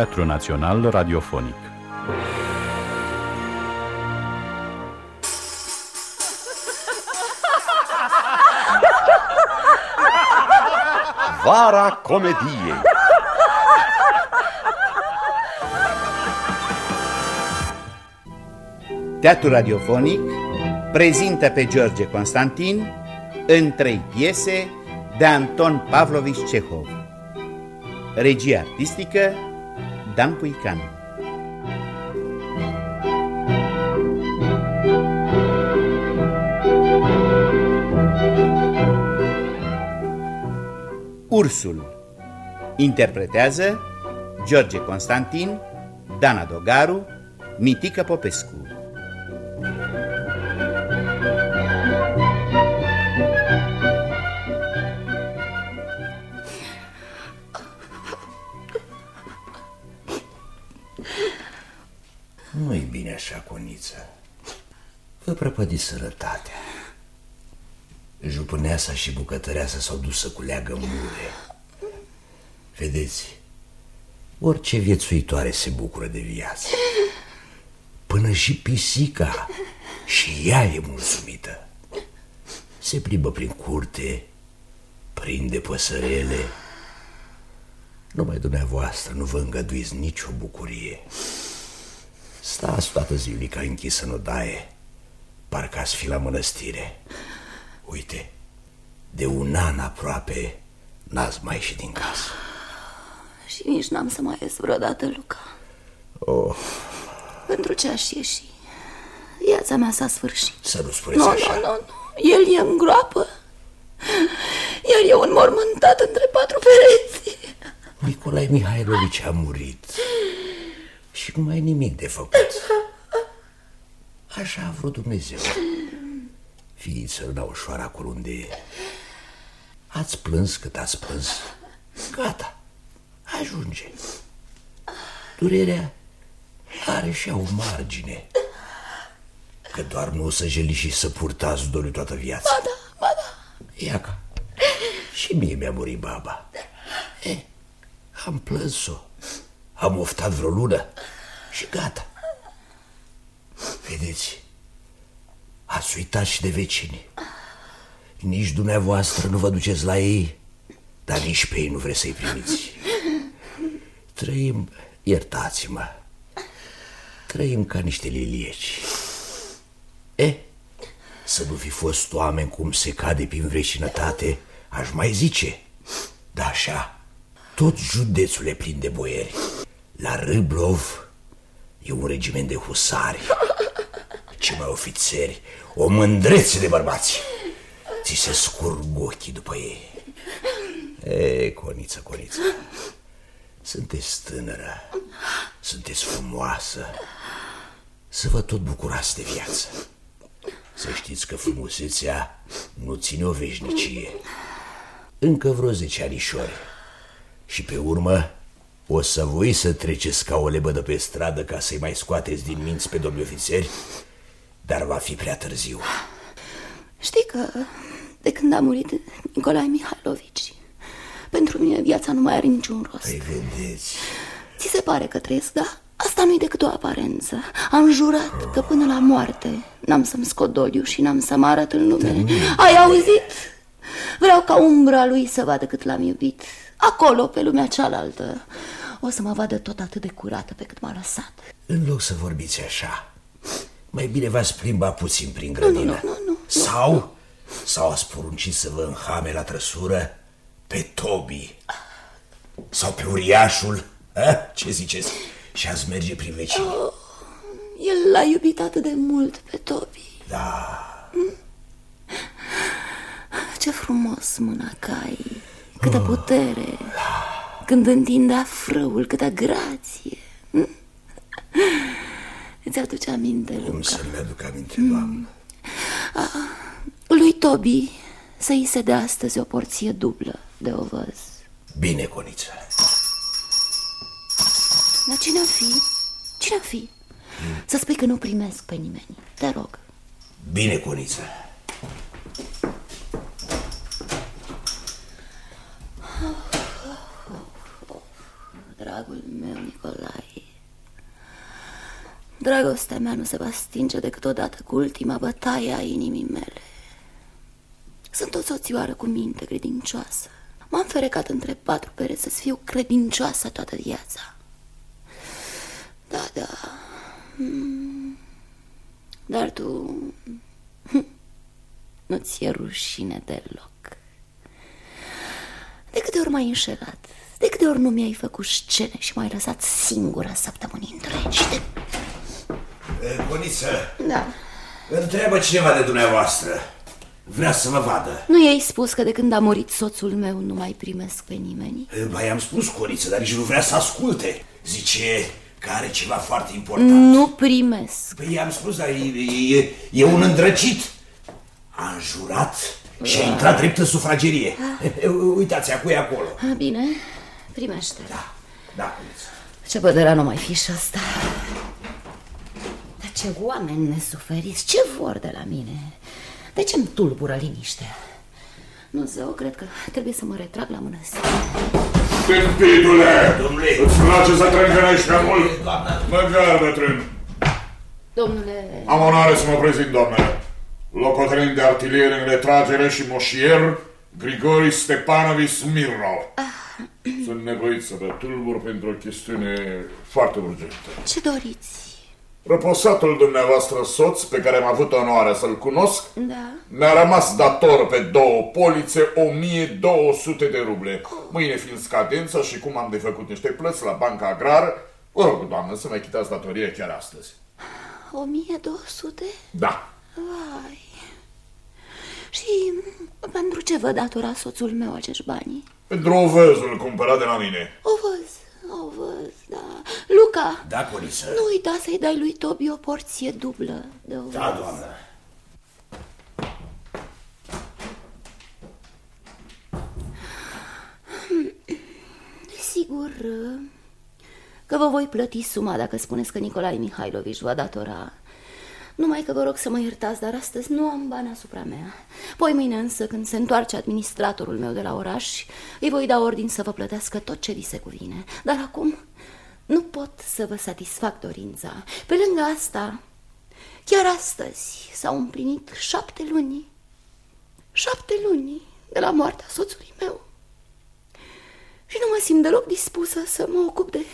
Teatru Național Radiofonic. Vara comediei Teatru Radiofonic prezintă pe George Constantin în trei piese de Anton Pavlovich Cehov. Regia artistică Dan Puican. Ursul Interpretează George Constantin, Dana Dogaru, Mitică Popescu. Vă prăpădiți sănătatea. Jupâneasa și bucătăreasa s-au dus să culeagă mure. Vedeți, orice viețuitoare se bucură de viață. Până și pisica, și ea e mulțumită. Se plimbă prin curte, prinde păsărele. Numai dumneavoastră nu vă îngăduiți nicio bucurie. Stați toată ziulica închisă în odaie, parcă ați fi la mănăstire. Uite, de un an aproape n-ați mai ieșit din casă. Și nici n-am să mai ies vreodată, Luca. Oh, Pentru ce aș ieși? Viața mea s-a sfârșit. să nu spuneți Nu, așa. nu, nu, nu. El e în groapă. Iar eu înmormântat între patru pereți. Nicolae Mihailovici a murit și nu mai e nimic de făcut. Așa a vrut Dumnezeu. Fiiți răna ușoară acolo unde e. Ați plâns cât ați plâns. Gata, ajunge. Durerea are și ea o margine. Că doar nu o să jeli și să purtați doliu toată viața. Ba da, ba da. Iaca, și mie mi-a murit baba. E, am plâns-o. Am oftat vreo lună și gata. Vedeți, ați uitat și de vecini. Nici dumneavoastră nu vă duceți la ei, dar nici pe ei nu vreți să-i primiți. Trăim, iertați-mă, trăim ca niște lilieci. E, să nu fi fost oameni cum se cade prin vecinătate, aș mai zice. Da așa, tot județul e plin de boieri. La Râblov e un regiment de husari. Ce mai ofițeri, o mândrețe de bărbați. Ți se scurg ochii după ei. E, Coniță, Coniță, sunteți tânără, sunteți frumoasă, să vă tot bucurați de viață. Să știți că frumusețea nu ține o veșnicie. Încă vreo zece anișori. Și pe urmă o să voi să treceți ca o lebădă pe stradă ca să-i mai scoateți din minți pe domnii ofițeri, dar va fi prea târziu. Știi că de când a murit Nicolae Mihailovici, pentru mine viața nu mai are niciun rost. Păi vedeți, Ți se pare că trăiesc, da? Asta nu-i decât o aparență. Am jurat că până la moarte n-am să-mi scot doliu și n-am să mă arăt în lume. Ai auzit? Vreau ca umbra lui să vadă cât l-am iubit. Acolo, pe lumea cealaltă, o să mă vadă tot atât de curată pe cât m-a lăsat. în loc să vorbiți așa, mai bine v-ați plimba puțin prin grădină. nu, nu, nu, Sau, sau ați poruncit să vă înhame la trăsură pe Tobi. Sau pe uriașul, a? ce ziceți? Și ați merge prin vecini. El l-a iubit atât de mult pe Tobi. Da, Ce frumos mâna cai, câtă putere, când întindea frâul, câtă grație. Hm? Îți aduce aminte, cum Luca? să-mi aduc aminte, doamnă? Lui Tobi să-i se dea astăzi o porție dublă de ovăz. Bine, Coniță. Dar cine-o fi? Cine-o fi? Să spui că nu primesc pe nimeni, te rog. Bine, Coniță. Dragul meu, Nicolae. Dragostea mea nu se va stinge decât odată cu ultima bătaie a inimii mele. Sunt o soțioară cu minte credincioasă. M-am ferecat între patru pereți să fiu credincioasă toată viața. Da, da. Hmm. Dar tu... Nu-ți e rușine deloc. De câte ori m-ai înșelat? De câte ori nu mi-ai făcut scene și m-ai lăsat singură săptămâni întregi? De... Buniță, Da. întreabă cineva de dumneavoastră. Vrea să mă vadă. Nu i-ai spus că de când a murit soțul meu nu mai primesc pe nimeni? Ba, i-am spus, Coniță, dar nici nu vrea să asculte. Zice că are ceva foarte important. Nu primesc. Păi i-am spus, dar e, e, e un îndrăcit. A înjurat și a intrat drept în sufragerie. Uitați, acu e acolo. A, Bine, primește. Da, da, Coniță. Ce bădărea nu mai fi și asta. Dar ce oameni nesuferiți, ce vor de la mine? De ce îmi tulbură liniștea? Nu zău, cred că trebuie să mă retrag la mănăstire. Tâmpitule! Domnule. Îți place să trângănești prea mult? Doamna. Măgar, bătrân! Domnule, Am onoare să mă prezint, doamnă. Locotenent de artilier în retragere și moșier, Grigori Stepanovici Smirnov. Sunt nevoit să vă tulbur pentru o chestiune foarte urgentă. ce doriți? Răposatul dumneavoastră soț, pe care am avut onoarea să-l cunosc, Da? mi-a rămas dator pe două polițe 1200 de ruble. Mâine fiind scadența și cum am de făcut niște plăți la Banca Agrară, vă rog, doamnă, să mai chitați datoria chiar astăzi. 1200? Da. Vai. Și pentru ce vă datora soțul meu acești bani? Pentru o văzul cumpărat de la mine. O văz, o văz, da. Luca, Da, Coniță. nu uita să-i dai lui Tobi o porție dublă de o Da, doamnă. Sigur că vă voi plăti suma dacă spuneți că Nicolae Mihailovici va datora. Numai că vă rog să mă iertați, dar astăzi nu am bani asupra mea. Poi mâine însă, când se întoarce administratorul meu de la oraș, îi voi da ordin să vă plătească tot ce vi se cuvine. Dar acum nu pot să vă satisfac dorința. Pe lângă asta, chiar astăzi s-au împlinit șapte luni. Șapte luni de la moartea soțului meu. Și nu mă simt deloc dispusă să mă ocup de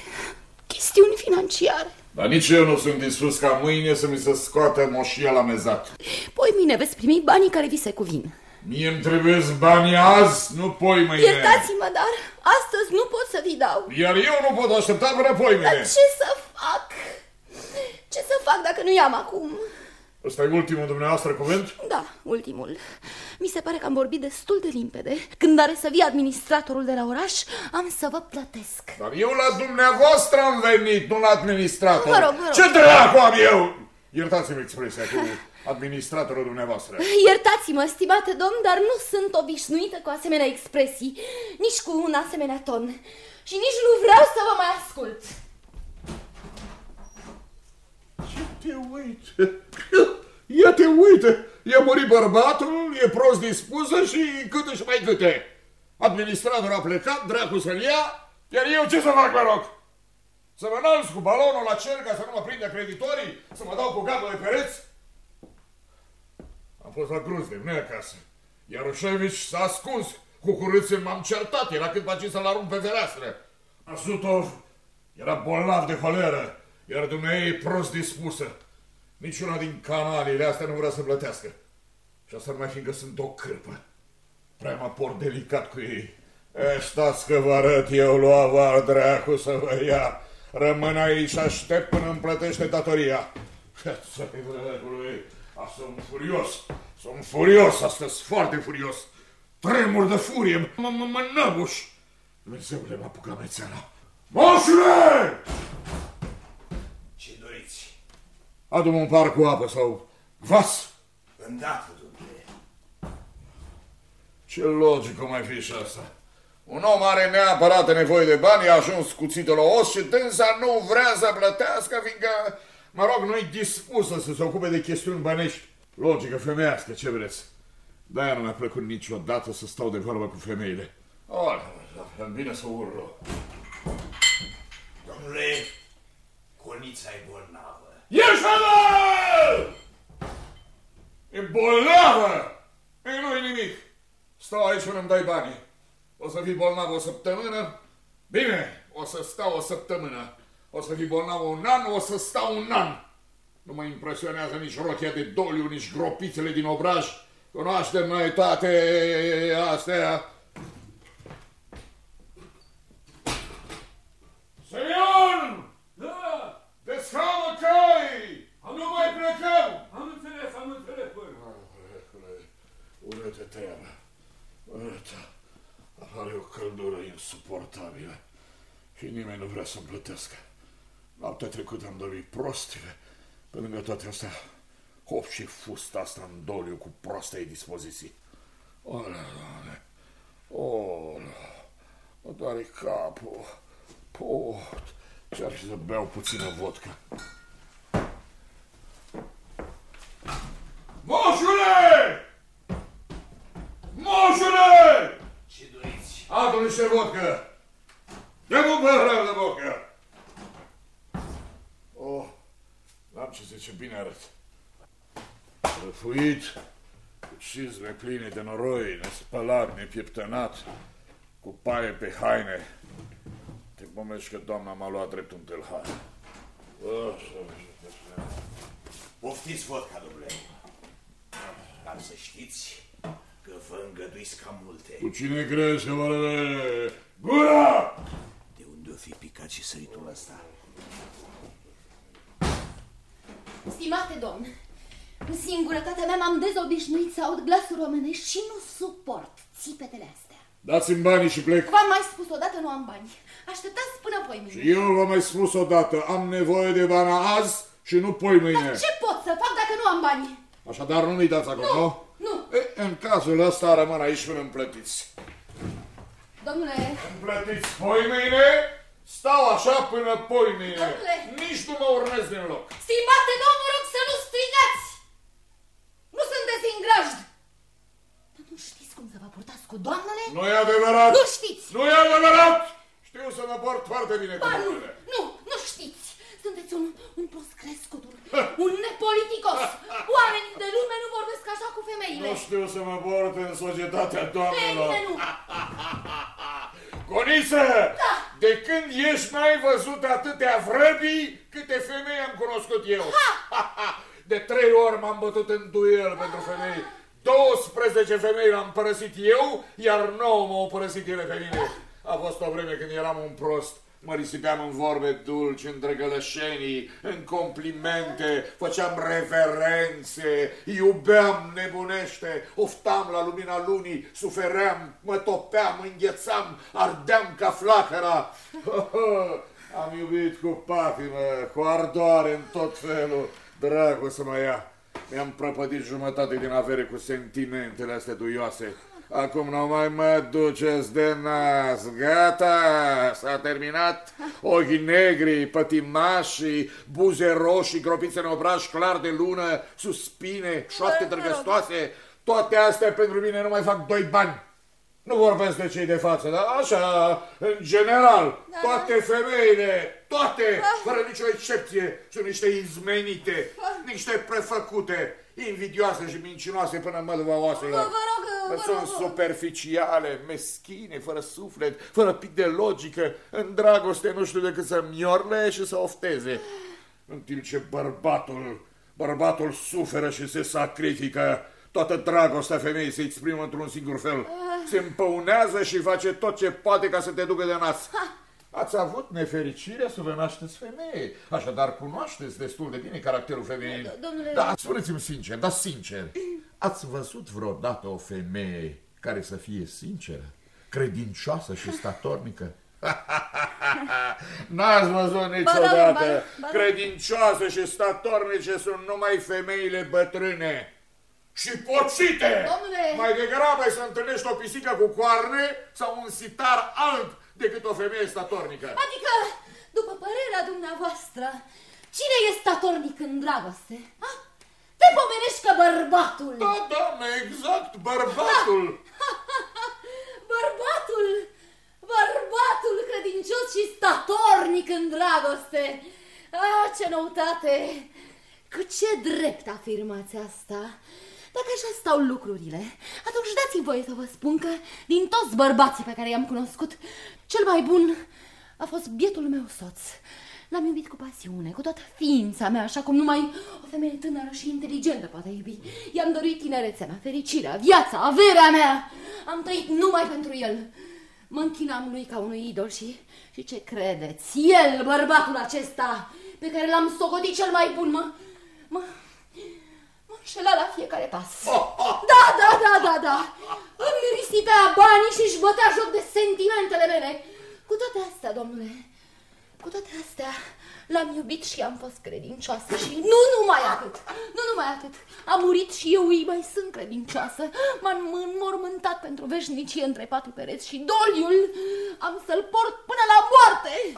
chestiuni financiare. Dar nici eu nu sunt dispus ca mâine să mi se scoată moșia la mezat. Poi mine veți primi banii care vi se cuvin. Mie îmi trebuie banii azi, nu poi mâine. Iertați-mă, dar astăzi nu pot să vi dau. Iar eu nu pot aștepta până poi Dar mâine. ce să fac? Ce să fac dacă nu i-am acum? Ăsta e ultimul dumneavoastră cuvânt? Da, ultimul. Mi se pare că am vorbit destul de limpede. Când are să vii administratorul de la oraș, am să vă plătesc. Dar eu la dumneavoastră am venit, nu la administrator. Vă rog, vă rog. Ce dracu am eu? Iertați-mi expresia cu administratorul dumneavoastră. Iertați-mă, stimate domn, dar nu sunt obișnuită cu asemenea expresii, nici cu un asemenea ton. Și nici nu vreau să vă mai ascult. Ce te uite? Ia te uite! I-a murit bărbatul, e prost dispusă și câte și mai câte. Administratorul a plecat, dracu să-l ia, iar eu ce să fac, mă rog? Să mă înalț cu balonul la cer ca să nu mă prindă creditorii? Să mă dau cu gardul de pereți? Am fost la Gruzdev, nu acasă. Iar Ușevici s-a ascuns. Cu curâțel m-am certat, era cât face să-l arunc pe fereastră. Asutov era bolnav de holeră, iar dumneavoastră e prost dispusă. Niciuna din canalele astea nu vrea să plătească. Și asta numai fiindcă sunt o cârpă. Prea mă port delicat cu ei. E, stați că vă arăt eu lui avar dracu să vă ia. Rămân aici și aștept până îmi plătește datoria. Să-i dracului, sunt furios. Sunt furios astăzi, foarte furios. Tremur de furie, mă, mă, mă năbuș. Dumnezeule, m-a apucat mețeala. Moșule! Ce doriți? Adu-mă un par cu apă sau vas. Îndată, domnule. Ce logică mai fi și asta? Un om are neapărat nevoie de bani, a ajuns cuțită la os și dânsa nu vrea să plătească, fiindcă, mă rog, nu-i dispusă să se ocupe de chestiuni bănești. Logică femeiască, ce vreți? De-aia nu mi-a plăcut niciodată să stau de vorbă cu femeile. Oh, bine să urlă. Domnule, conița e bolnavă. Ieși-mă! E bolnavă! E nu-i nimic. Stau aici până îmi dai banii. O să fii bolnav o săptămână? Bine, o să stau o săptămână. O să fii bolnav un an, o să stau un an. Nu mă impresionează nici rochia de doliu, nici gropițele din obraj. Cunoaștem noi toate astea. Semion! Da, Descamă cai! Nu mai plecăm! am înțeles, am înțeles, băi. Urâtă treabă. Urâtă. Are o căldură insuportabilă. Și nimeni nu vrea să-mi plătească. Noaptea trecută am dormit prost. Pe lângă toate astea, hop și fusta asta în doliu cu proastei dispoziții. Olea, doamne. Olea. Mă doare capul. Pot. Ce-ar fi să beau puțină vodcă. Moșule! Moșule! Ce doriți? Adu niște vodcă! Dă-mi un păhărar de vodcă! Oh, n-am ce zice, bine arăt. Răfuit, cu cizme pline de noroi, nespălat, nepieptănat, cu paie pe haine. Te pomești că doamna m-a luat drept un tâlhar. Oh, Poftiți vodka, domnule. Dar să știți că vă îngăduiți cam multe. cu cine crezi că mă rămâne? Gura! De unde o fi picat și săritul ăsta? Stimate domn, în singurătatea mea m-am dezobișnuit să aud glasuri omenești și nu suport țipetele astea. Dați-mi banii și plec. V-am mai spus odată, nu am bani. Așteptați până poi mâine. Și eu v-am mai spus odată, am nevoie de bani azi și nu poi mâine. Ce pot să fac dacă nu am bani? Așadar nu mi dați acum, nu? Nu. E, în cazul ăsta rămân aici până îmi plătiți. Domnule, Îmi plătiți poi mâine, stau așa până poi mâine. Domnule! Nici nu mă urnesc din loc. stimate domn, vă rog să nu strigați! Nu sunteți în grajd! Dar nu știți cum să vă purtați cu doamnele? Nu e adevărat. Nu știți! Nu e adevărat. Știu să mă port foarte bine cu Ba nu, doamnele. nu, nu știți! Sunteți un, un prost crescut, un, un nepoliticos! Oamenii de lume nu vorbesc așa cu femeile! Nu știu să mă port în societatea doamnelor. Femeile nu! Coniță! Da. De când ești n-ai văzut atâtea vrăbii câte femei am cunoscut eu. De trei ori m-am bătut în duel pentru femei. 12 femei l-am părăsit eu, iar 9 m-au părăsit ele pe mine. A fost o vreme când eram un prost. Mă risipeam în vorbe dulci, în drăgălășenii, în complimente, făceam reverențe, iubeam nebunește, oftam la lumina lunii, sufeream, mă topeam, înghețam, ardeam ca flacăra. Am iubit cu patimă, cu ardoare în tot felul. Dragul să mă ia. Mi-am prăpădit jumătate din avere cu sentimentele astea duioase. Acum nu mai mă duceți de nas. Gata, s-a terminat. Ochii negri, pătimași, buze roșii, gropițe în obraj clar de lună, suspine, șoapte drăgăstoase. Toate astea pentru mine nu mai fac doi bani. Nu vorbesc de cei de față, dar așa, în general, toate femeile, toate, fără nicio excepție, sunt niște izmenite, niște prefăcute, invidioase și mincinoase până în măduva oaselor. Vă- vă rog, vă Sunt rog. superficiale, meschine, fără suflet, fără pic de logică, în dragoste nu știu decât să miorle și să ofteze. În timp ce bărbatul, bărbatul suferă și se sacrifică, toată dragostea femeii se exprimă într-un singur fel. Se împăunează și face tot ce poate ca să te ducă de nas. Ați avut nefericirea să vă nașteți femeie, așadar cunoașteți destul de bine caracterul femeii. domnule- Da, spuneți-mi sincer, dar sincer, ați văzut vreodată o femeie care să fie sinceră, credincioasă și statornică? N-ați văzut niciodată. ba da, ba da. Credincioase și statornice sunt numai femeile bătrâne. Și pocite! Domnule! Mai degrabă ai să întâlnești o pisică cu coarne sau un sitar alb decât o femeie statornică. Adică, după părerea dumneavoastră, cine e statornic în dragoste? Ha? Te pomenești că bărbatul! Da, doamne, exact, bărbatul. Bărbatul! Bărbatul, credincios și statornic în dragoste. Ah, ce noutate! Cu ce drept afirmați asta? Dacă așa stau lucrurile, atunci dați-mi voie să vă spun că din toți bărbații pe care i-am cunoscut, cel mai bun a fost bietul meu soț. L-am iubit cu pasiune, cu toată ființa mea, așa cum numai o femeie tânără și inteligentă poate iubi. I-am dorit tinerețea mea, fericirea, viața, averea mea. Am trăit numai pentru el. Mă închinam lui ca unui idol și, și ce credeți? El, bărbatul acesta, pe care l-am socotit cel mai bun, mă, mă, mă înșela la fiecare pas. Da, da, da, da, da. Îmi risipea banii și își bătea joc de sentimentele mele. Cu toate astea, domnule, cu toate astea, l-am iubit și am fost credincioasă și nu numai atât, nu numai atât. Am murit și eu îi mai sunt credincioasă. M-am înmormântat pentru veșnicie între patru pereți și doliul am să-l port până la moarte.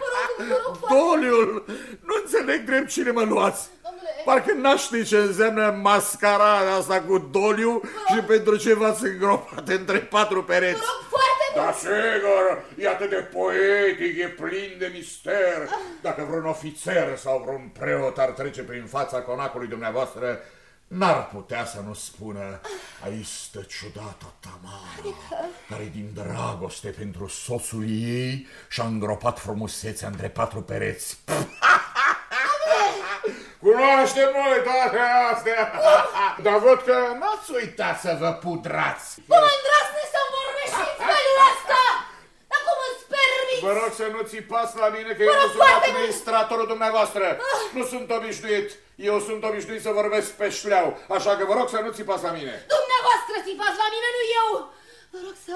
Vă rog, vă rog, foarte- Doliul! Nu înțeleg drept cine mă luați. Domnule. Parcă n-aș ști ce înseamnă mascarada asta cu doliu și pentru ce v-ați îngropat între patru pereți. Vă rog foarte mult. Da, sigur, e atât de poetic, e plin de mister. Dacă vreun ofițer sau vreun preot ar trece prin fața conacului dumneavoastră, n-ar putea să nu spună aici stă ciudata Tamara, care din dragoste pentru soțul ei și-a îngropat frumusețea între patru pereți. Cunoaștem noi toate astea, dar văd că n-ați uitat să vă pudrați. Cum îndrăsne să-mi vorbești în felul ăsta? Dar cum îți permiți? Vă rog să nu țipați la mine că Vă eu nu rog sunt foarte administratorul dumneavoastră. Nu sunt obișnuit. Eu sunt obișnuit să vorbesc pe șleau. Așa că vă rog să nu țipați la mine. Dumneavoastră țipați la mine, nu eu. Vă rog să...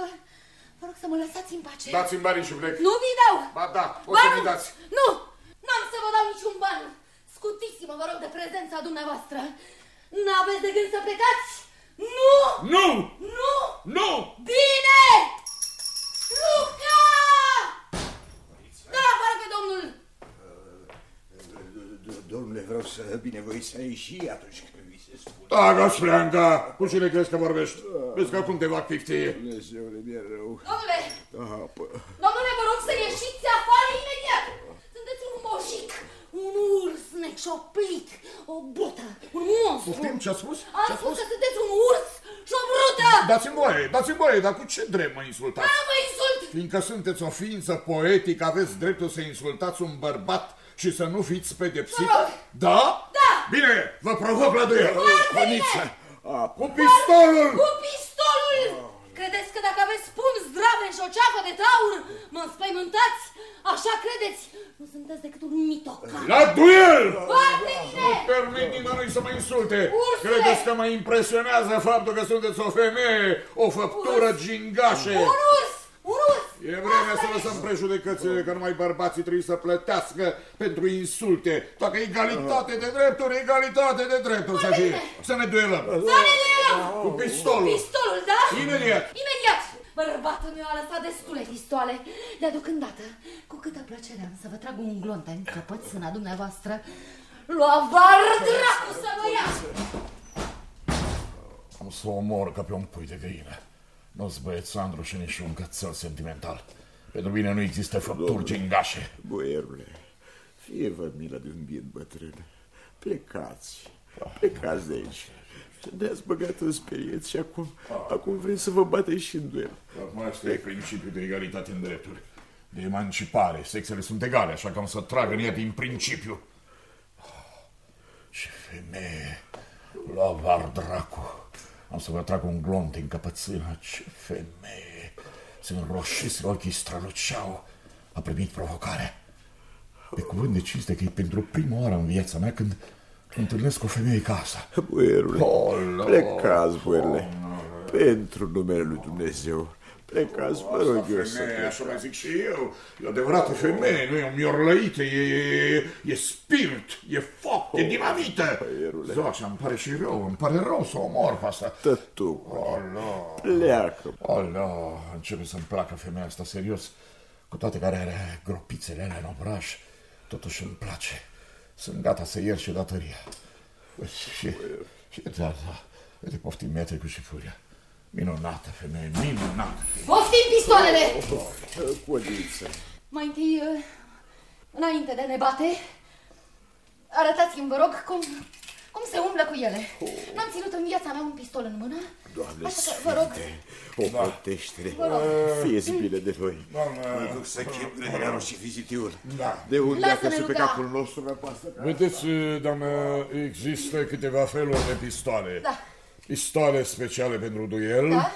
Vă rog să mă lăsați în pace. Dați-mi banii și plec. Nu vi dau. Ba da, o Ba să nu. mi dați. Nu, n-am să vă dau niciun ban. Scutiți-mă, vă rog, de prezența dumneavoastră. N-aveți de gând să plecați? Nu! Nu! Nu! Nu! Bine! Luca! Da, vă rog pe domnul! Domnule, vreau să binevoiți să ieși atunci când vi se spune. Da, Gosleanca, cu cine crezi că vorbești? Vezi că acum te fac piftie. Dumnezeule, mi-e rău. Domnule, Da, pă- domnule, vă rog să ieșiți afară imediat! Sunteți un moșic, un urs necioplit, o brută, un monstru! Poftim, ce-a spus? Am Ce-a spus spus? că sunteți un urs și o brută! Dați-mi voie, dați-mi voie, dar cu ce drept mă insultați? Nu vă insult! Fiindcă sunteți o ființă poetică, aveți dreptul să insultați un bărbat și să nu fiți pedepsit? Vă rog. Da? Da. Bine, vă provoc la duel. Făniță! A, Cu pistolul! Cu pistolul! Credeți că dacă aveți pum zdrave și o ceafă de taur, mă înspăimântați? Așa credeți? Nu sunteți decât un mitocan. La duel! Foarte bine! Nu permit nimănui să mă insulte. Ursule! Credeți că mă impresionează faptul că sunteți o femeie, o făptură gingașe? Un urs! Un urs! E vremea Asta să e. lăsăm prejudecățile că numai bărbații trebuie să plătească pentru insulte. Dacă egalitate de drepturi, egalitate de drepturi să fie. Să ne duelăm. Să ne duelăm! Cu pistolul. Pistolul, da? Imediat. Imediat! Bărbatul meu a lăsat destule pistoale. De deocândată, cu câtă plăcere am să vă trag un glonte în căpățâna dumneavoastră. Lua var dracu să vă ia! Am să o omor ca pe un pui de găină. Nu-ți băiețandru și nici un cățel sentimental. Pentru mine nu există făpturi gingașe. Boierule, fie-vă milă de un biet bătrân. Plecați, plecați de aici. Ne-ați băgat în sperieți și acum, acum vreți să vă bateți și în duel. Acum asta e principiul de egalitate în drepturi. De emancipare. Sexele sunt egale, așa că am să trag în ea din principiu. Ce femeie! La var dracu. Am să vă trag un glonte în căpățână. Ce femeie! Se înroșise, ochii străluceau. A primit provocarea. Pe cuvânt de cinste că e pentru prima oară în viața mea când întâlnesc o femeie ca asta. Boierule, Oh, no. plecați, boierule. Pentru numele lui Dumnezeu. Plecați, vă rog eu să femeie, plecați. așa mai zic și eu, e o adevărată femeie, nu e o miorlăită, e, e, e spirit, e foc, e dinamită. băierule. Zoașa, îmi pare și rău, îmi pare rău să o omor pe asta. Tătucule, Olo, pleacă. olo, începe să-mi placă femeia asta serios, cu toate care are gropițele alea în obraj, totuși îmi place. Sunt gata să iert și datoria. Și, și da, da, te poftim, mi-a trecut și furia. Minunată femeie, minunată. Poftim pistoalele! Codiță. Mai întâi, uh, înainte de a ne bate, arătați-mi, vă rog, cum, cum se umblă cu ele. N-am ținut în viața mea un pistol în mână. Doamne Așa că, vă rog, Sfinte, o protește-ne. Fie-ți bine de noi. Mă duc să chem grădinarul și vizitiul. Da. De unde a Lasă-ne căzut pe ruga. capul nostru năpastă ca... Vedeți, doamnă, există câteva feluri de pistoale. Da. Pistoale speciale pentru duel. Da?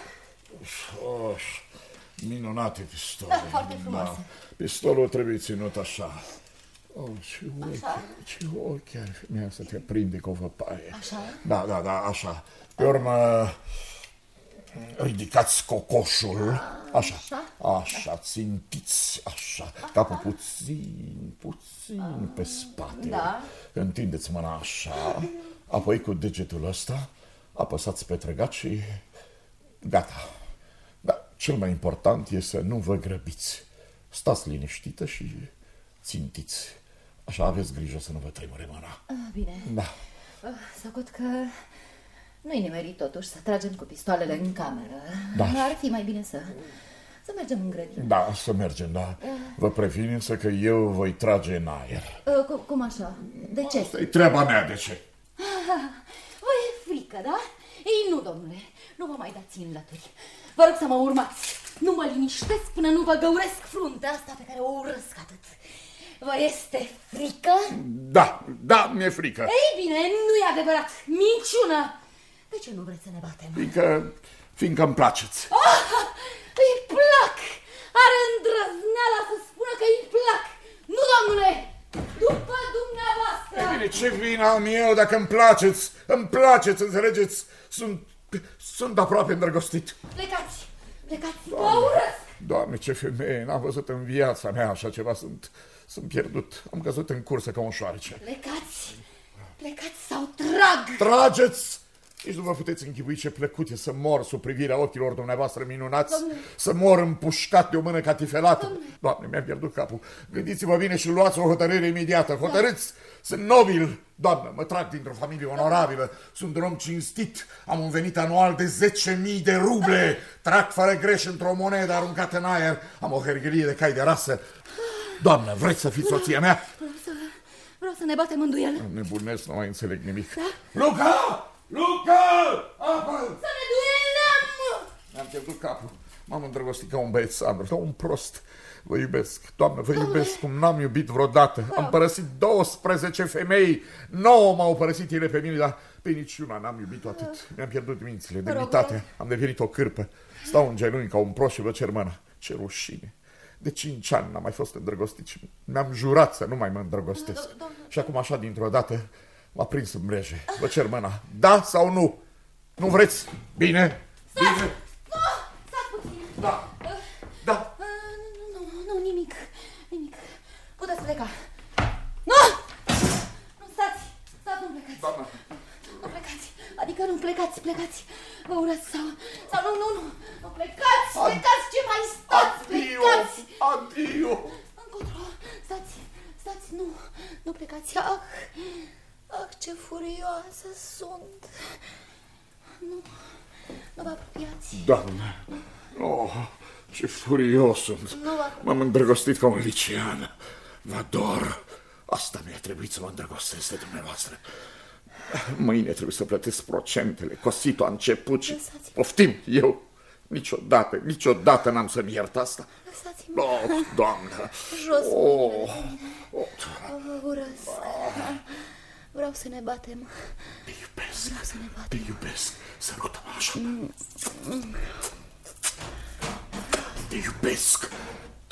Oh, minunate pistole. Da, foarte frumoase. Pistolul trebuie ținut așa. Oh, ce ochi, ce ochi are femeia să te prinde cu o văpaie. Așa? Da, da, da, așa. Pe urmă, ridicați cocoșul, așa, așa, țintiți, așa, capul puțin, puțin pe spate. Da. Întindeți mâna așa, apoi cu degetul ăsta apăsați pe trăgat și gata. Da, cel mai important e să nu vă grăbiți. Stați liniștită și țintiți. Așa aveți grijă să nu vă tremure mâna. Ah, Bine, Da. Ah, Socot că nu-i nimerit totuși să tragem cu pistoalele în cameră. Da. Ar fi mai bine să, să mergem în grădină. Da, să mergem, da. Vă previn însă că eu voi trage în aer. Uh, cum, cum așa? De ce? Asta e treaba mea, de ce? Vă e frică, da? Ei, nu, domnule, nu vă mai dați în lături. Vă rog să mă urmați. Nu mă liniștesc până nu vă găuresc fruntea asta pe care o urăsc atât. Vă este frică? Da, da, mi-e frică. Ei bine, nu e adevărat. Minciună. De ce nu vreți să ne batem? Fiindcă, fiindcă îmi placeți. Ah, îi plac! Are îndrăzneala să spună că îi plac! Nu, domnule! După dumneavoastră! E bine, ce vină am eu dacă îmi placeți? Îmi placeți, înțelegeți? Sunt, sunt aproape îndrăgostit. Plecați! Plecați! Vă urăsc! Doamne, ce femeie, n-am văzut în viața mea așa ceva, sunt, sunt pierdut. Am căzut în cursă ca un șoarece. Plecați! Plecați sau trag! Trageți! Nici nu vă puteți închipui ce plăcut e să mor sub privirea ochilor dumneavoastră minunați, Domnule. să mor împușcat de o mână catifelată. Doamne, mi-a pierdut capul. Gândiți-vă bine și luați o hotărâre imediată. Hotărâți! Sunt nobil! Doamnă, mă trag dintr-o familie onorabilă, sunt un om cinstit, am un venit anual de 10.000 de ruble, trag fără greș într-o monedă aruncată în aer, am o herghelie de cai de rasă. Doamnă, vreți să fiți soția mea? Vreau să, vreau să ne batem în duel. Nebunesc, nu mai înțeleg nimic. Luca! Luca! Apă! Să ne duelăm! Mi-am pierdut capul. M-am îndrăgostit ca un băieț sandru, ca un prost. Vă iubesc, doamnă, vă iubesc cum n-am iubit vreodată. Am părăsit 12 femei, 9 m-au părăsit ele pe mine, dar pe niciuna n-am iubit atât. Mi-am pierdut mințile, rog, demnitatea, am devenit o cârpă. Stau în genunchi ca un prost și vă cer mâna. Ce rușine. De cinci ani n-am mai fost îndrăgostit și mi-am jurat să nu mai mă îndrăgostesc. Și acum așa, dintr-o dată, m-a prins în breje. Vă cer mâna. Da sau nu? Nu vreți? Bine? Bine? Stați puțin! Da. Da. Ah, Nu, nu, nu, nimic, nimic. Puteți pleca. Nu! Nu, stați! Stați, nu plecați. Doamna. Nu plecați. Adică nu plecați, plecați. Vă urăsc sau... Sau nu, nu, nu. Nu plecați, plecați, ce mai stați? Adio! Plecați! Adio! Încotro, stați, stați, nu, nu plecați. Ah, ah, ce furioasă sunt. Nu, nu vă apropiați. Doamne, oh, ce furios sunt. Nu vă M-am îndrăgostit ca un licean. Vă ador. Asta mi-a trebuit să mă îndrăgostesc de dumneavoastră. Mâine trebuie să plătesc procentele. Cosito a început și... Lăsați-mă. Poftim, eu niciodată, niciodată n-am să-mi iert asta. Lăsați-mă Oh, doamnă! jos. Oh, oh, Vă urăsc. Vreau să ne batem. Te iubesc. Vreau să ne batem. Te iubesc. Sărutăm așa. Mm. Te iubesc.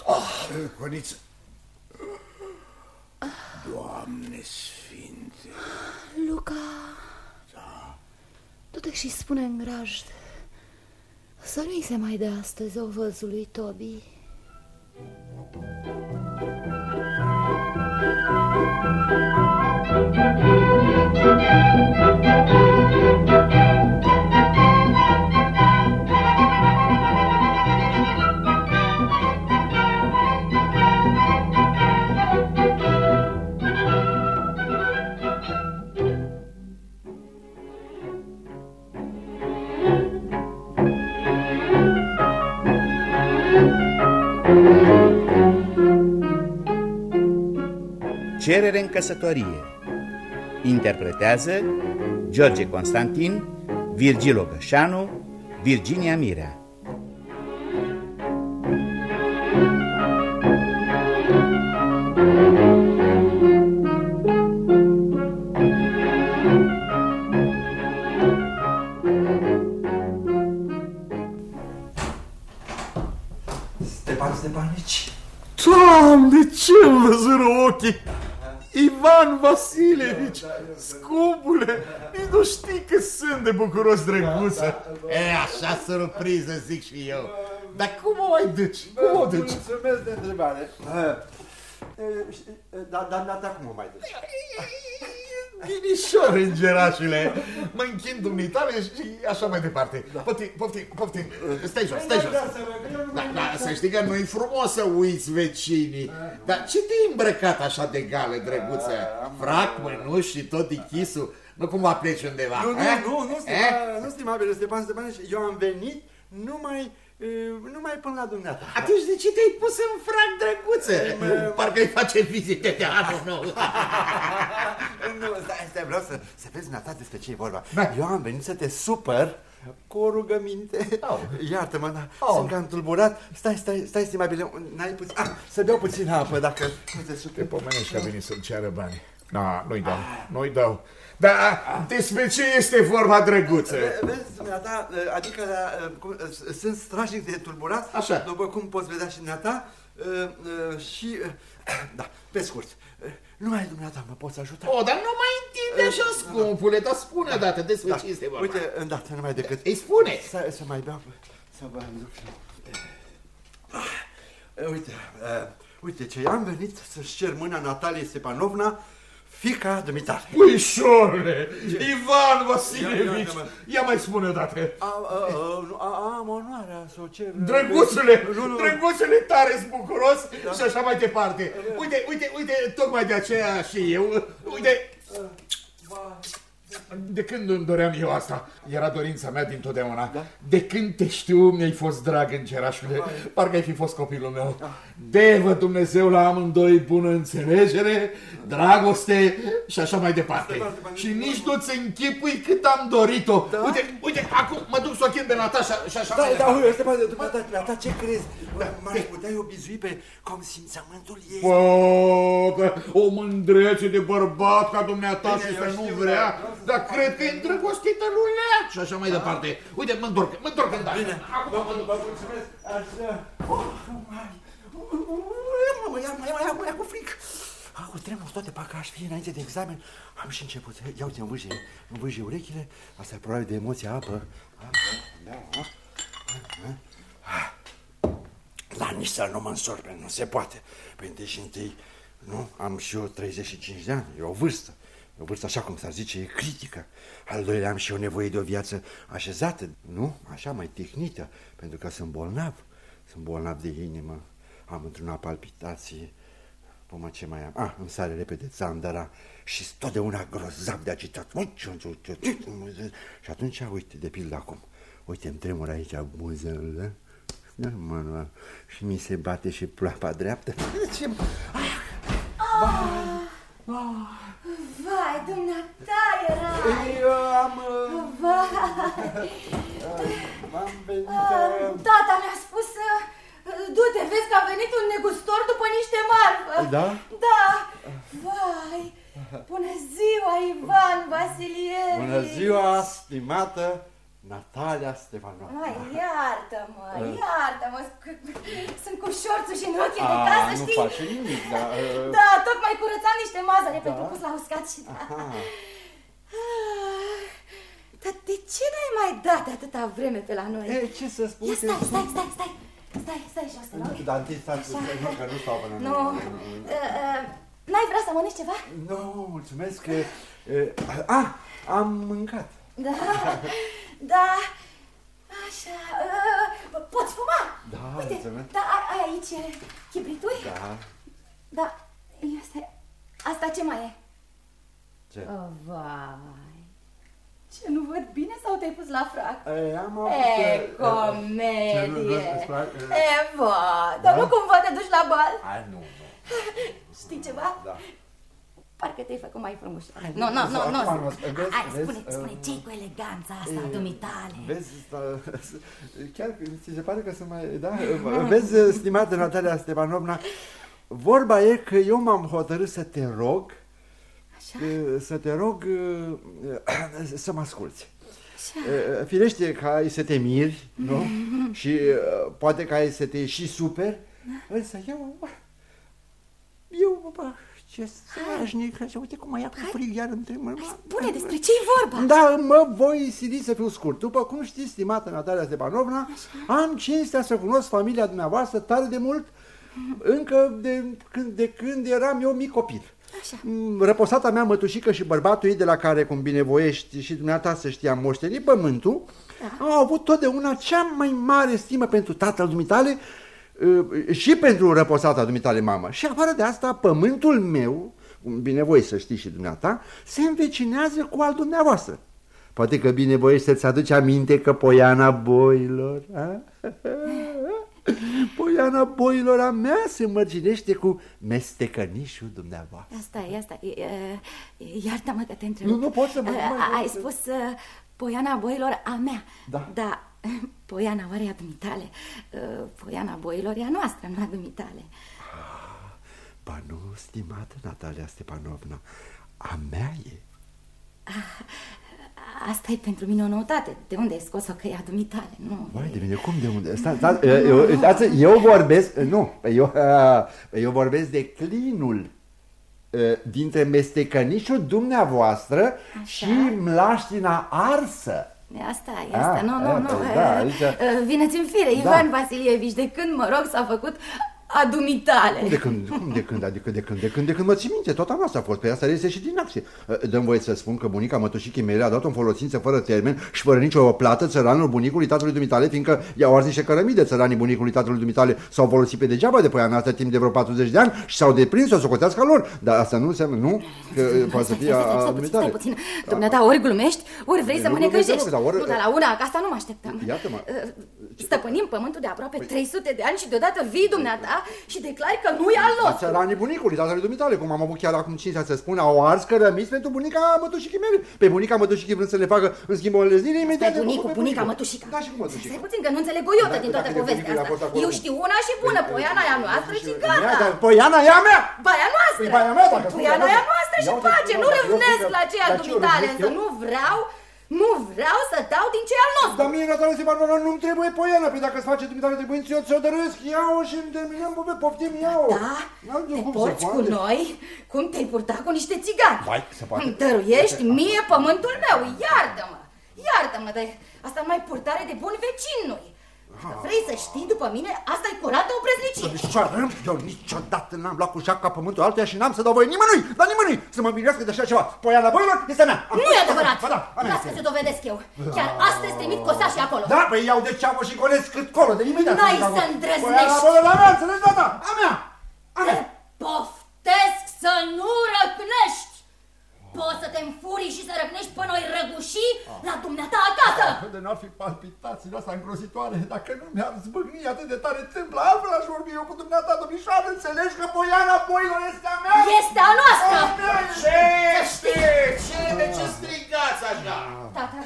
Oh. Coniță. Ah. Doamne sfinte. Luca. Da. Du-te și spune în grajd. Să nu se mai de astăzi o văzului Tobi. Cereren Casatorie. Interpretează George Constantin, Virgil Ogășanu, Virginia Mirea. Stepan Ivan Vasilevici, scumpule, nici nu știi că sunt de bucuros drăguță. E, așa surpriză, zic și eu. Dar cum o mai duci? Cum o duci? Mulțumesc de întrebare. Dar da, da, da, cum o mai duci? Binișor, îngerașule, mă închin dumnitale și așa mai departe. Poftim, poftim, poftim, stai jos, stai jos. Da, da, să știi că nu-i frumos să uiți vecinii. Dar ce te-ai îmbrăcat așa de gale, drăguță? Frac, mănuși și tot dichisul? Nu cumva pleci undeva, Nu, nu, eh? nu, nu, Eh? Stepan, nu, stimabil Stepan Stepanici, eu am venit numai, e, numai până la dumneata. Atunci de ce te-ai pus în frac, drăguță? Parcă-i face vizite de anul nou. Nu, stai, stai, vreau să, să vezi dumneata despre ce e vorba. Da. Eu am venit să te supăr cu o rugăminte. Au. Iartă-mă, dar Au. sunt cam tulburat. Stai, stai, stai, stimabile, n-ai puțin... Ah, să beau puțin apă, dacă nu te Te superi. pomenești că a venit să-mi ceară bani. Da, nu-i dau, nu-i dau. Dar despre ce este vorba, drăguță? Ve- Vezi, dumneata, adică cum, sunt strașnic de tulburat, Așa. după cum poți vedea și dumneata, și, da, pe scurt, numai dumneata mă poți ajuta. O, dar nu mai întinde așa, scumpule, dar spune odată despre Da. ce este vorba. Uite, îndată, numai decât... Îi spune. Să, să mai beau, să vă aduc și... Ah, Uite, uh, uite ce am venit să-și cer mâna Natalie Stepanovna, fica dumitare. Puișorule, Ivan Ia, Vasilevici, ia, ia mai spune odată. A, a, a, nu, a, am onoarea să o cer... Drăguțule, Nu, nu, drăguțule tare bucuros și așa mai departe. Uite, uite, uite, tocmai de aceea și eu, uite, de când îmi doream eu asta? Era dorința mea dintotdeauna. Da? De când te știu, mi-ai fost drag îngerașule. Parcă ai fi fost copilul meu. Devă Dumnezeu la amândoi bună înțelegere, dragoste și așa mai departe. Stefan, Stefan, Și nici nu-ți închipui cât am dorit-o. Uite, uite, acum mă duc să o chem pe Natasha și așa Da, mai da, departe. uite, Stepan, dumneata, dumneata, ce crezi? M-aș putea eu bizui pe consimțământul ei? Pă, că o mândrețe de bărbat ca dumneata Bine, și eu să nu știu, vrea, dar vreau să dar spun cred că- că e îndrăgostită lui Leac și așa mai departe. Uite, mă întorc, mă întorc în Bine, Acum vă, mă duc. vă mulțumesc, așa... Oh, mai... Mă ia, mă ia, mă ia, mă ia cu fric. Ah, cu tremur toate, parcă aș fi înainte de examen. Am și început. Ia uite, îmi vâje, îmi vâje urechile. Asta e probabil de emoție, apă. Apă, da, apă. La nici să nu mă însorbe, nu se poate. Păi întâi și întâi, nu, am și eu 35 de ani, e o vârstă. E o vârstă, așa cum s-ar zice, e critică. Al doilea am și eu nevoie de o viață așezată, nu? Așa, mai tehnită, pentru că sunt bolnav. Sunt bolnav de inimă, am într-una palpitație. Păi ce mai am? Ah, îmi sare repede țandăra și totdeauna grozav de agitat. Și atunci, uite, de pildă acum, uite, îmi tremur aici buzele. Da, mă, nu, și mi se bate și ploapa dreaptă. Ce... Vai, dumneata era... Eu am... uh, Vai... Am venit... Ah, uh, Tata mi-a spus să... Du-te, vezi că a venit un negustor după niște marfă. Da? Da. Vai. Bună ziua, Ivan Vasilievici. Bună ziua, stimată Natalia Stefanova. Mai iartă-mă, iartă-mă, sunt cu șorțul și în ochii de A, casă, nu știi? face nimic, dar... uh, Da, tocmai curățam niște mazăre pentru pus la uscat și da. aha. Ah, Dar de ce n-ai mai dat atâta vreme pe la noi? E, ce să spun? Ia că- stai, stai, stai, stai, stai, stai jos, te rog. Dar întâi stați, Așa. nu, că nu stau până... Nu, uh, uh, n-ai vrea să mănânci ceva? Nu, mulțumesc că... uh, Ah, am mâncat. Da, da, așa, uh, poți fuma? Da, Uite, mulțumesc. da, ai, ai aici chibrituri? Da, Da, asta, asta ce mai e? ce? Oh, vai, ce, nu văd bine sau te-ai pus la frac? E, am avut... E, uh, Ce, nu- comedie. nu- îți place? E, va, dar Da? nu cumva te duci la bal? Ai, nu, nu. Știi ceva? Da. Că te-ai făcut mai frumos. Nu, nu, nu, nu. acum nu, vezi, Hai, vezi, spune, uh, spune, ce cu eleganța asta a dumitale? Vezi, sta- chiar că ți se pare că să mai... Da? Vezi, stimată Natalia Stepanovna, vorba e că eu m-am hotărât să te rog, Așa, uh, să te rog uh, să mă asculți. așa. Uh, Firește că ai să te miri, nu? Și uh, poate că ai să te și super, însă eu... Eu, bă, ce strașnic, așa, uite cum mă ia cu frig, iar îmi trebuie... Spune despre ce-i vorba. Da, mă voi sili să fiu scurt. După cum știți, stimată Natalia Stepanovna, am cinstea să cunosc familia dumneavoastră tare de mult, încă de când, de când eram eu mic copil. Așa. Mm, Răposata mea mătușică și bărbatul ei de la care, cum binevoiești și dumneata să știa, moșteni pământul, au avut totdeauna cea mai mare stimă pentru tatăl dumitale uh, și pentru răposata dumitale mamă. Și afară de asta, pământul meu, cum binevoie să știi și dumneata, se învecinează cu al dumneavoastră. Poate că binevoiești să-ți aduci aminte că poiana boilor, a? Poiana boilor a mea se mărginește cu mestecănișul dumneavoastră. Asta e, asta e. e, Iartă-mă că te întreb. Nu, nu pot să mă- A- nu mai a- pot Ai să- spus uh, poiana boilor a mea. Da. Da, poiana oare e a dumitale. Uh, Poiana boilor e a noastră, nu a dumitale. Ba nu, stimată Natalia Stepanovna, a mea e. Asta e pentru mine o noutate. De unde ai scos-o că e a dumitale? Nu. Vai de mine, cum de unde? Sta, sta, eu, eu, eu vorbesc, nu, eu, eu vorbesc de clinul uh, dintre mestecănișul dumneavoastră și mlaștina arsă. Asta e, asta. Ah, nu, nu, ah, nu. păi da, Uh, aici- uh, Vine-ți în fire, Ivan Vasilievici, de când, mă rog, s-a făcut a dumitale. Cum de când, cum de când, adică de când, de când, de când mă țin minte, tot a noastră a fost, pe asta este și din acție. Dăm voie să spun că bunica mătușichii mele a dat-o în folosință fără termen și fără nicio plată țăranul bunicului tatălui dumitale, fiindcă i-au ars niște cărămii de țăranii bunicului tatălui dumitale s-au folosit pe degeaba de poiana asta timp de vreo 40 de ani și s-au deprins o socotească lor. Dar asta nu înseamnă, nu? Că poate să Stai, fie stai, stai, a stai puțin, stai dumitale. puțin. Dumneata, ori glumești, ori vrei Nu, să mă nu glumesc necăjești. deloc, dar ori- Nu, dar la una, că asta nu mă așteptam. Iată-mă. Uh, Stăpânim pământul de aproape 300 de ani și deodată vii dumneata și declari că nu e al nostru. Țăranii bunicului, tatălui dumitale, cum am avut chiar acum cinstea să spun, au ars cărămiți pentru bunica mătușichii mele. Pe bunica mătușichii vrând să le facă în schimb o leznire, imediat... Stai, le bunicul, făcut pe bunica, bunicul. mătușica. Da, și cu mătușica. Stai puțin, că nu înțeleg o iotă Da, din da, toată că de povestea bunicul a fost asta. acolo Eu cu- știu una și bună, poiana e a noastră și Ia, gata. dar Poiana e a mea! Baia noastră! Păi baia mea, dacă spun Poiana că- e a noastră și Ia uite, pace, eu- nu eu râvnesc zic că- la ceea dar ce eu dumitale, râvnesc însă eu? nu vreau, nu vreau să dau din ce e al nostru. Dar mie, Natalia Stepanova, nu-mi trebuie poiana, păi dacă îți face dumitale trebuie să eu ți-o dărâsc, ia-o și îmi terminăm, bă, poftim, ia-o. Da? N-am eu Te cum să porți cu poate. noi cum te-ai purtat cu niște țigani. Vai, se poate. Îmi dăruiești mie pământul meu, iartă-mă. Iartă-mă, dar asta nu mai purtare de bun vecin nu Dacă vrei să știi după mine, asta e curată o preznicie. Nișoară, eu niciodată n-am luat cu jaca pământul altuia și n-am să dau voie nimănui, dar nimănui să mă mirească de așa ceva. Poiana boilor este a mea. Am Nu spus. e adevărat! Ba da, a mea Lasă este. să dovedesc eu. Chiar astăzi trimit cosașii acolo. Da, păi iau de ceapă și golesc cât colo, de imediat. N-ai Acolo. să îndrăznești. Poiana boilor, a mea, înțelegi, da, da, a mea, a Te mea. poftesc să nu răcnești! Poți să te înfurii și să răcnești pe noi răguși la dumneata acasă! De n-ar fi palpitațiile astea îngrozitoare dacă nu mi-ar zbâgni atât de tare tâmplă, altfel aș vorbi eu cu dumneata, domnișoară, înțelegi că poiana boilor este a mea? Este a noastră! Ce este? Ce? De ce strigați așa? Tata,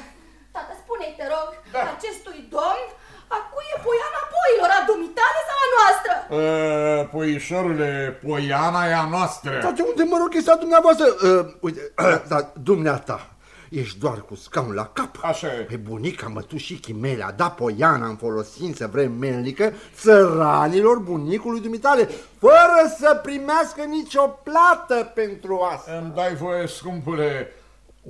tata, spune te rog, Da. acestui domn, a cui e poiana boilor, a dumitale sau a noastră? Uh, puișorule, poiana e a noastră. Dar de unde mă rog chestia dumneavoastră? Uh, uite, dar dumneata, ești doar cu scaun la cap. Așa e. Pe bunica mătușichii mele a dat poiana în folosință vremelnică țăranilor bunicului dumitale, fără să primească nicio plată pentru asta. Îmi dai voie, scumpule,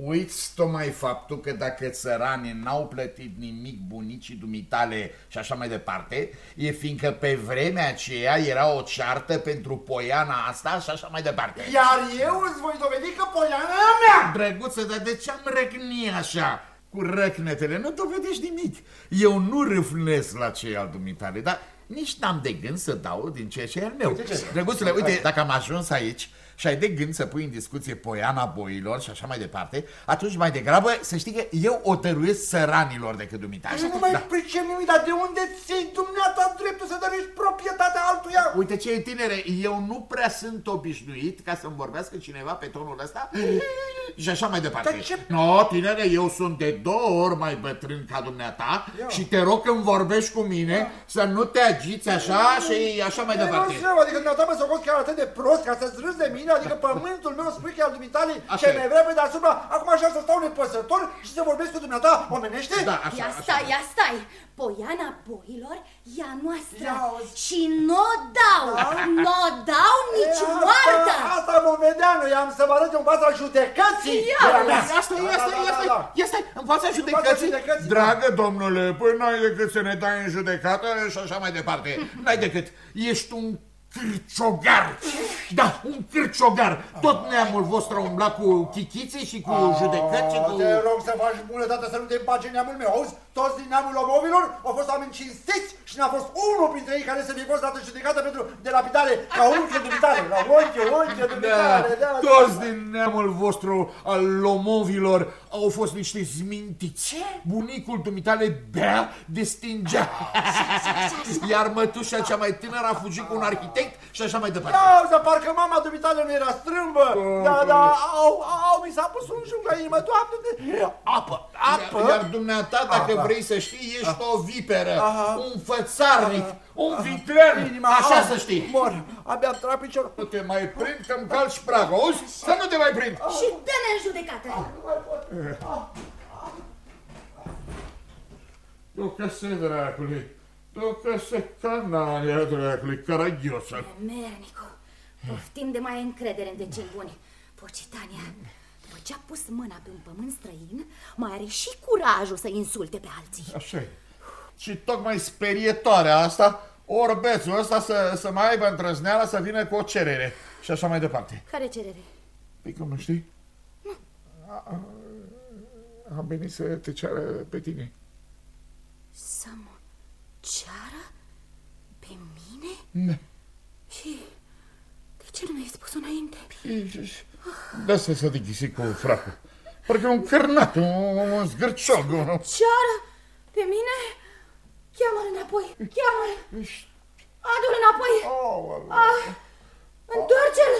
uiți tocmai faptul că dacă țăranii n-au plătit nimic bunicii dumitale și așa mai departe, e fiindcă pe vremea aceea era o ceartă pentru poiana asta și așa mai departe. Iar eu îți voi dovedi că poiana e a mea. Drăguță, dar de ce am răcni așa? Cu răcnetele nu dovedești nimic. Eu nu râfnesc la cei al dumitale, dar nici n-am de gând să dau din ceea ce e al meu. Drăguțule, uite, dacă am ajuns aici, și ai de gând să pui în discuție poiana boilor și așa mai departe, atunci mai degrabă să știi că eu o dăruiesc săranilor decât dumitale. Așa nu mai da. pricep nimic, dar de unde ți-ai dumneata dreptul să dăruiești proprietatea altuia? Uite ce e tinere, eu nu prea sunt obișnuit ca să-mi vorbească cineva pe tonul ăsta și așa mai departe. Dar ce- No, tinere, eu sunt de două ori mai bătrân ca dumneata și te rog când vorbești cu mine să nu te agiți așa și așa mai E, departe. Nu știu, adică dumneata mă socoți chiar atât de prost ca să-ți râzi de mine, adică pământul meu spui că e al dumitale Așa ce e. mai vrea pe deasupra, acum așa să stau nepăsător și să vorbesc cu dumneata omenește? Da, așa, Ia așa. stai, ia stai! Poiana boilor e a noastră Ia auzi. și nu o dau, nu o dau nici E, moartă! Asta, asta vom vedea, noi am să vă arăt în fața judecății. Ia de la auzi. mea. Ia stai, ia stai, ia stai, ia stai, în fața judecății. judecății, Dragă domnule, păi n-ai decât să ne dai în judecată și așa mai departe. N-ai decât, ești un cârciogar. Da, un cârciogar. Tot neamul vostru a umblat cu chichițe și cu judecăți și cu... Te rog să faci bună dată să nu te împace neamul meu, auzi? Toți din neamul omovilor au fost oameni cinstiți și n-a fost unul printre ei care să fie fost dat în judecată pentru delapidare ca unchiul dumitale, la unchiul, unchiul Da, dumitale, da, da, toți da. din neamul vostru al lomovilor au fost niște zmintiți. Bunicul dumitale bea de stingea. Iar mătușa cea mai tânără a fugit cu un arhitect și așa mai departe. Da, să parcă mama dumitale nu era strâmbă. Da, da, au, au, mi s-a pus un jung la inimă, doamne, de... apă, apă. Iar dumneata, dacă Apa. vrei să știi, ești o viperă, Aha. un fățarnic, un vitrean, Inima, așa au, să știi. Mor, abia am tras piciorul. Nu te mai prind că-mi calci pragul, auzi? Să nu te mai prind. Și dă-ne în judecată! Du-că-se, dracului, du-că-se, canalia, dracului, caragiosă. Mernicu, poftim de mai ai încredere în vecini buni. Pocitania, după ce a pus mâna pe un pământ străin, mai are și curajul să insulte pe alții. Așa e. Și tocmai sperietoarea asta, orbețul ăsta să, să mai aibă îndrăzneala să vină cu o cerere și așa mai departe. Care cerere? Păi cum nu știi? A- a- Am venit să te ceară pe tine. Să mă ceară pe mine? Da. Și de ce nu mi-ai spus înainte? Da să să te ghisi cu fracul. Parcă un cărnat, un, un zgârciog. Un... Ceară pe mine? Cheamă-l înapoi, cheamă-l! Adu-l înapoi! Ah, întoarce-l!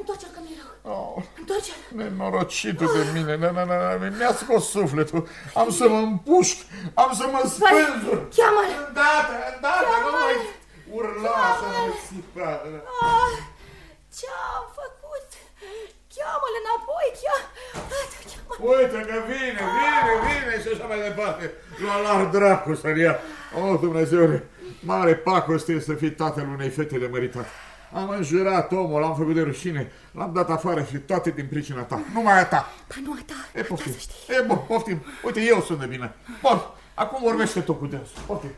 Întoarce-l că mi-e rău! Întoarce-l! Nenorocitul de mine, na, na, na, na, mi-a scos sufletul. Am să mă împușc, am să mă spânzur. Cheamă-l! Îndată, îndată, nu mai urla să mă țipa. Ah, ce-am făcut? Cheamă-l înapoi, cheamă-l! Uite că vine, vine, vine și așa mai departe. La lar dracu să-l ia. O, Dumnezeule, mare pacoste să fii tatăl unei fete de măritat. Am înjurat omul, l-am făcut de rușine, l-am dat afară și toate din pricina ta. Numai a ta. Pa nu a ta, E, poftim. E, bun, poftim. Uite, eu sunt de bine. Bun, acum vorbește tu cu dânsul. Poftim.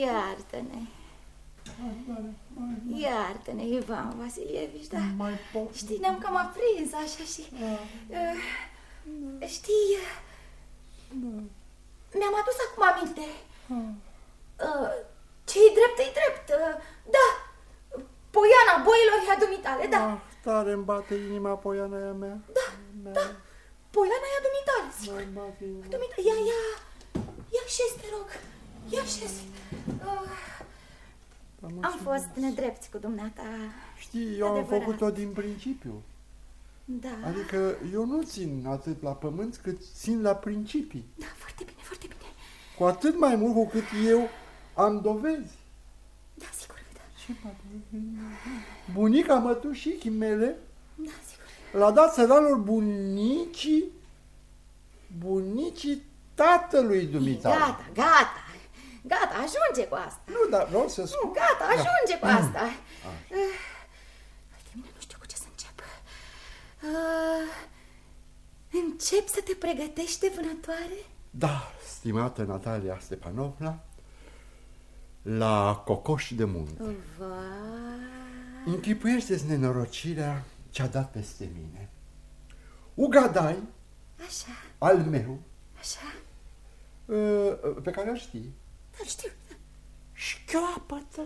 Iartă-ne. Iartă-ne, Ivan Vasilievici, da. Mai pot. Știi, ne-am cam aprins așa și... Uh, știi, uh, mi-am adus acum aminte. Uh, ce-i drept, e drept. Uh, da, Poiana boilor e a dumitale, da. Ah, tare îmi bate inima poiana aia mea. Da, da, Poiana e a dumitale, sigur. Îmi bate inima. Dumitale, ia, ia, ia șezi, te rog. Ia șezi. Uh, am fost nedrepți cu dumneata. Știi, eu am Adevărat. făcut-o din principiu. Da, Adică eu nu țin atât la pământ cât țin la principii. da, foarte bine, foarte bine. Cu atât mai mult cu cât eu am dovezi. Da, sigur că da. Ce mă Bunica mătușii mele Da, sigur. l-a dat săranilor bunicii, bunicii tatălui dumitale. Gata, gata. Gata, ajunge cu asta. Nu, dar vreau să Nu, spun. gata, ajunge cu asta. Uh, Uite, mine nu știu cu ce să încep. Uh, încep să te pregătești de vânătoare? Da, stimată Natalia Stepanovna, la cocoș de munte. Vai. Închipuiește-ți nenorocirea ce-a dat peste mine. Ugadai, Așa, al meu, așa. uh, pe care o știi, Da, știu. șchioapătă.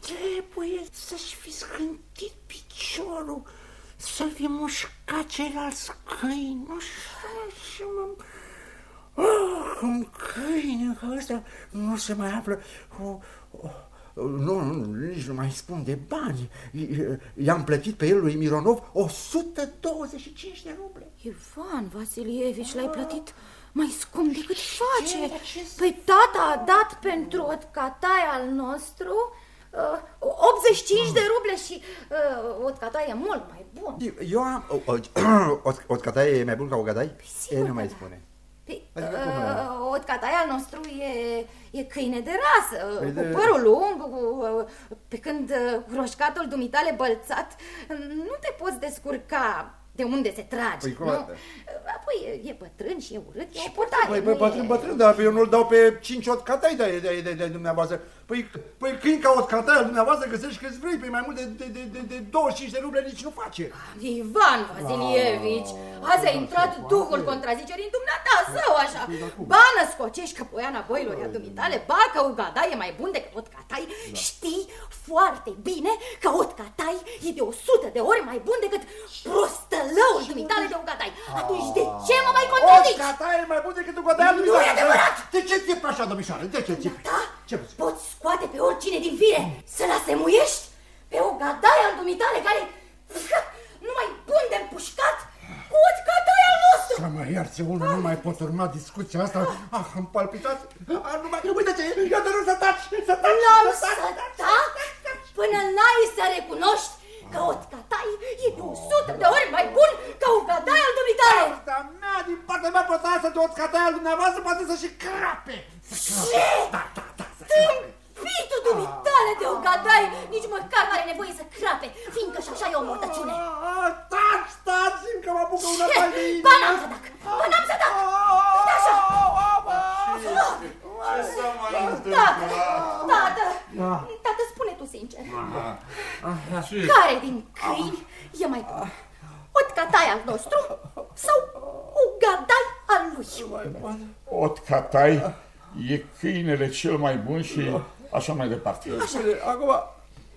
Trebuie să-și fi scântit piciorul, să fi mușcat ceilalți câini, nu știu, și mă... Oh, un câine ca ăsta nu se mai află o, o, nu, nu, nici nu mai spun de bani. I-am plătit pe el lui Mironov 125 de ruble. Ivan Vasilievici, l-ai plătit mai scump decât face. Păi tata a dat pentru o catai al nostru uh, 85 de ruble și uh, o catai e mult mai bun. Eu am... O, o, o catai e mai bun ca o gadai? Sigur e, nu mai da. spune. Păi, Adică cum uh, Otcatai al nostru e, e câine de rasă, Păi cu de- părul lung, cu, uh, pe când uh, cu roșcatul dumitale bălțat, nu te poți descurca de unde se trage, Păi cum nu? asta? Apoi e- e bătrân și e urât, e o potare. Păi, nu păi, e- bătrân, bătrân, dar eu nu-l dau pe 5 ot catai de, de, de, de, dumneavoastră. Păi, păi câini ca ot catai al dumneavoastră găsești câți vrei, pe mai mult de, de, de, de, de 25 de ruble nici nu face. Ivan Vasilievici, azi a intrat duhul contrazicerii în dumneata, sau așa. Păi, Ba născocești că poiana boilor e a dumitale, ba că Ugada e mai bun decât Otcatai. Știi foarte bine că Otcatai e de 100 de ori mai bun decât prostălăul dumitale de Ugadai. Atunci de ce mă mai Ot contrazici? catai e mai bun decât o catai al Nu e dumneavoastră. adevărat! De ce ți-e așa, domnișoară? De ce ți-e? Da? Ce vrei? Poți scoate pe oricine din fire să-l asemuiești pe o gadaie al dumitale care nu mai bun de împușcat cu o gadaie al nostru. Să mă ierți, unul nu mai pot urma discuția asta. Ah, am palpitat. Ah, nu mai... Uite ce, eu te rog să taci, să taci, N-am să să taci. tac până n-ai să recunoști că o gadaie e de 100 de ori mai bun ca o gadaie al dumitale. Partea mea, din partea mea, poate să te o scatai al dumneavoastră, poate să și crape. Să Ce? Da, da, da, să crape. Tâmpitul dumitale de o gadaie nici măcar n-are nevoie să crape, fiindcă și așa e o mortăciune. Ah, Taci, taci, simt că mă apucă una Ce? mai de inimă. Ba n-am să tac, ba n-am să tac. Uite așa. Ce să mai Tată, întâmplă? tată, tată, spune tu sincer, care din câini e mai bun? Otcatai al nostru sau ugadai al lui? Ot catai e câinele cel mai bun și așa mai departe. Spune, acum,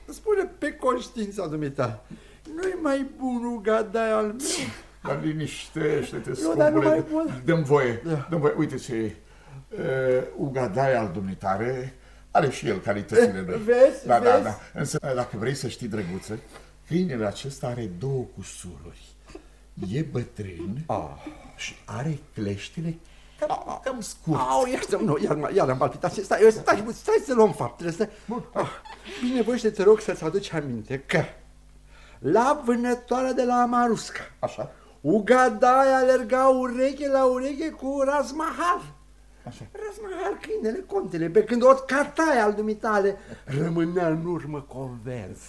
spune pe conștiința dumita, nu-i mai bun ugadai al meu? Dar liniștește-te, Eu, dar nu mai scumpule. pot. Dăm voie, Da. dăm voie. Uite ce e. Uh, Ugadai al dumitare are și el calitățile lui. Vezi, da, Da, vezi? da. Însă, dacă vrei să știi, drăguță, câinele acesta are două cusururi. E bătrân și are cleștile cam, cam scurte. Au, iartă nu, iar, iar am palpitat. Stai, stai, stai, stai să luăm faptele. Stai. Ah, binevoiește, te rog să-ți aduci aminte că la vânătoarea de la Amarusca, Așa, Ugadai alerga ureche la ureche cu Razmahal. Așa. Razmahal, câinele, contele, pe când o catai al dumitale rămânea în urmă convers.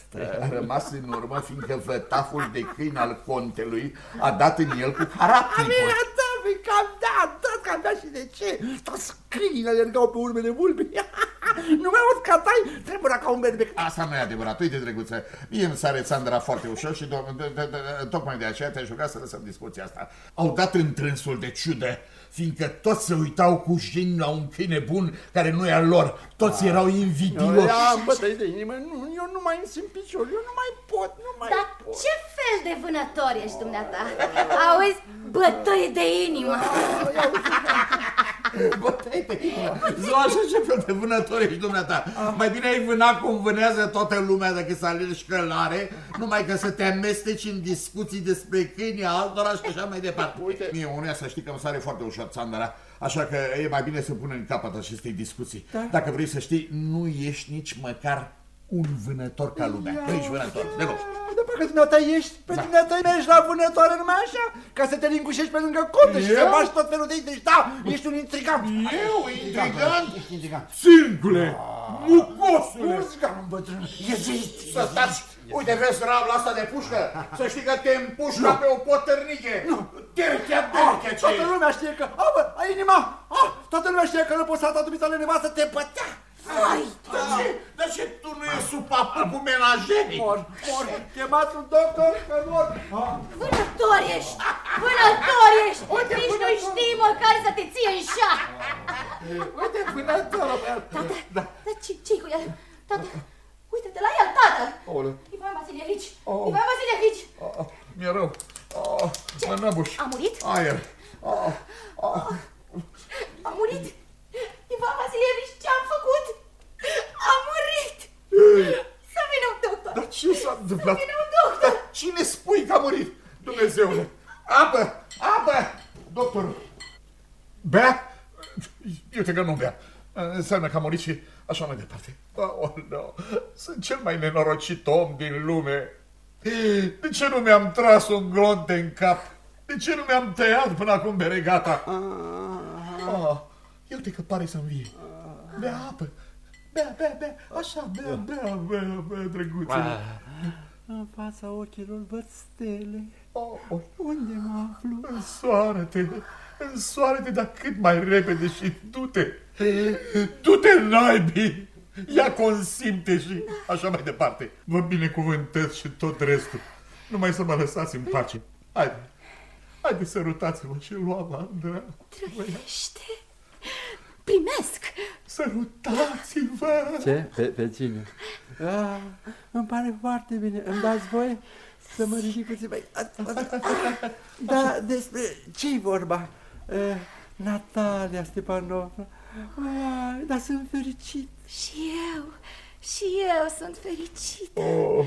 A rămas în urmă, fiindcă vătaful de câini al contelui a dat în el cu harapnicul. Avea, da, fi cam da, da, cam da și de ce? Toți câinii alergau pe urmele vulpii. nu mai aud catai, trebuie ca un berbec. Asta nu e adevărat. Uite, drăguță, mie îmi sare Sandra foarte ușor și do- de- de- de- tocmai de aceea te-aș ruga să lăsăm discuția asta. Au dat întrânsul de ciudă, fiindcă toți se uitau cu jin la un câine bun care nu e al lor. Toți erau invidioși. Ia, bătăi de inimă, nu, eu nu mai îmi simt picior, eu nu mai pot, nu mai Dar pot. ce fel de vânător ești dumneata? Auzi, bătăi de inimă. Bătăi pe Ziua așa ce fel de vânător ești dumneata. Mai bine ai vâna cum vânează toată lumea decât să alergi călare, numai că să te amesteci în discuții despre câinii altora și așa mai departe. Uite. Mie unuia să știi că îmi sare foarte ușor Sandra, așa că e mai bine să punem în capăt acestei discuții. Dacă vrei să știi, nu ești nici măcar un vânător ca lumea. Nu ești vânător, deloc. De parcă dumneata ești, pe dumneata mergi la vânătoare numai așa, ca să te lingușești pe lângă conte și să Eu? faci tot felul de idei. Da, ești un intrigant. Eu, intrigant? Ești intrigant. Singule, mucosule. Urzgan, bătrân, ieziți. Să stați! Uite, vezi rabla asta de pușcă? Să știi că te împușcă pe o potărniche! Terchea, terchea ce Toată lumea știe că, a, bă, a inima, a, toată lumea știe că răposata dumitale nevastă te bătea. Ai, De ce? De ce tu nu e supapu cu menajerii? Mor, mor, chemați un doctor, că mor. A, vânător ești, vânător ești. Nici nu știi măcar să te ții în șa. Uite, vânătorul meu. Tată, Da. dar ce, ce cu el? Tată, uite-te la el, tată! Aoleu. Ivan Vasilievici! Oh. Ivan Vasilievici! Oh, mi-e rău. Oh, mă năbuș. A murit? Aer. Oh, oh. A murit? Ivan Vasilievici, ce-am făcut? A murit! Să vină un doctor! Dar ce s-a întâmplat? Să vină un doctor! Dar cine spui că a murit? Dumnezeule! Apă! Apă! Doctorul! Bea? Iute că nu bea. Înseamnă că a murit și așa mai departe. Oh, no. Sunt cel mai nenorocit om din lume. De ce nu mi-am tras un glonte în cap? De ce nu mi-am tăiat până acum beregata? Oh, iute că pare să învie. Bea apă. Bea, bea, bea. Așa, bea, bea, bea, bea, drăguțule. În fața ochilor văd stele. Oh, oh. Unde mă aflu? Însoară-te, însoară-te, dar cât mai repede și du-te. Du-te, naibii! Ia consimte și așa mai departe. Vă binecuvântez și tot restul. Numai să mă lăsați în pace. Haide, haide, sărutați-mă și luam, Andra. Trăiește! Primesc! Sărutați-vă! Ce? Pe, pe cine? Ah, îmi pare foarte bine. Îmi dați voie să mă ridic puțin mai... Da, despre ce-i vorba? Uh, Natalia Stepanovna. Ah, dar sunt fericit. Și eu, și eu sunt fericită. Oh,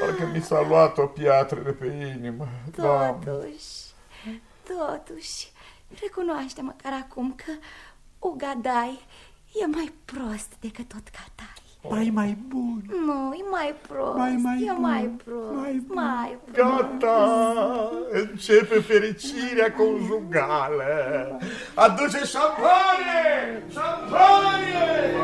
parcă mi s-a luat o piatră de pe inimă. Doamne. Totuși, totuși, recunoaște măcar acum că Ugadai e mai prost decât tot Catai. Mai mai bun. Nu, e mai prost, Mai, mai e bun, mai prost, mai bun. mai prost. Gata! Începe fericirea conjugală! Aduce șampanie! Șampanie!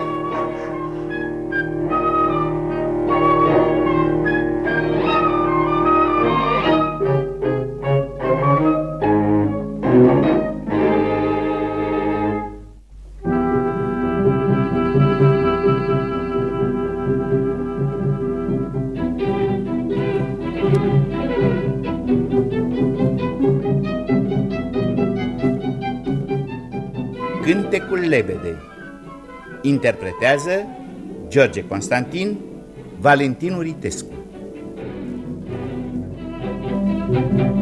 Cântecul lebedei. Interpretează George Constantin Valentin Uritescu. Ia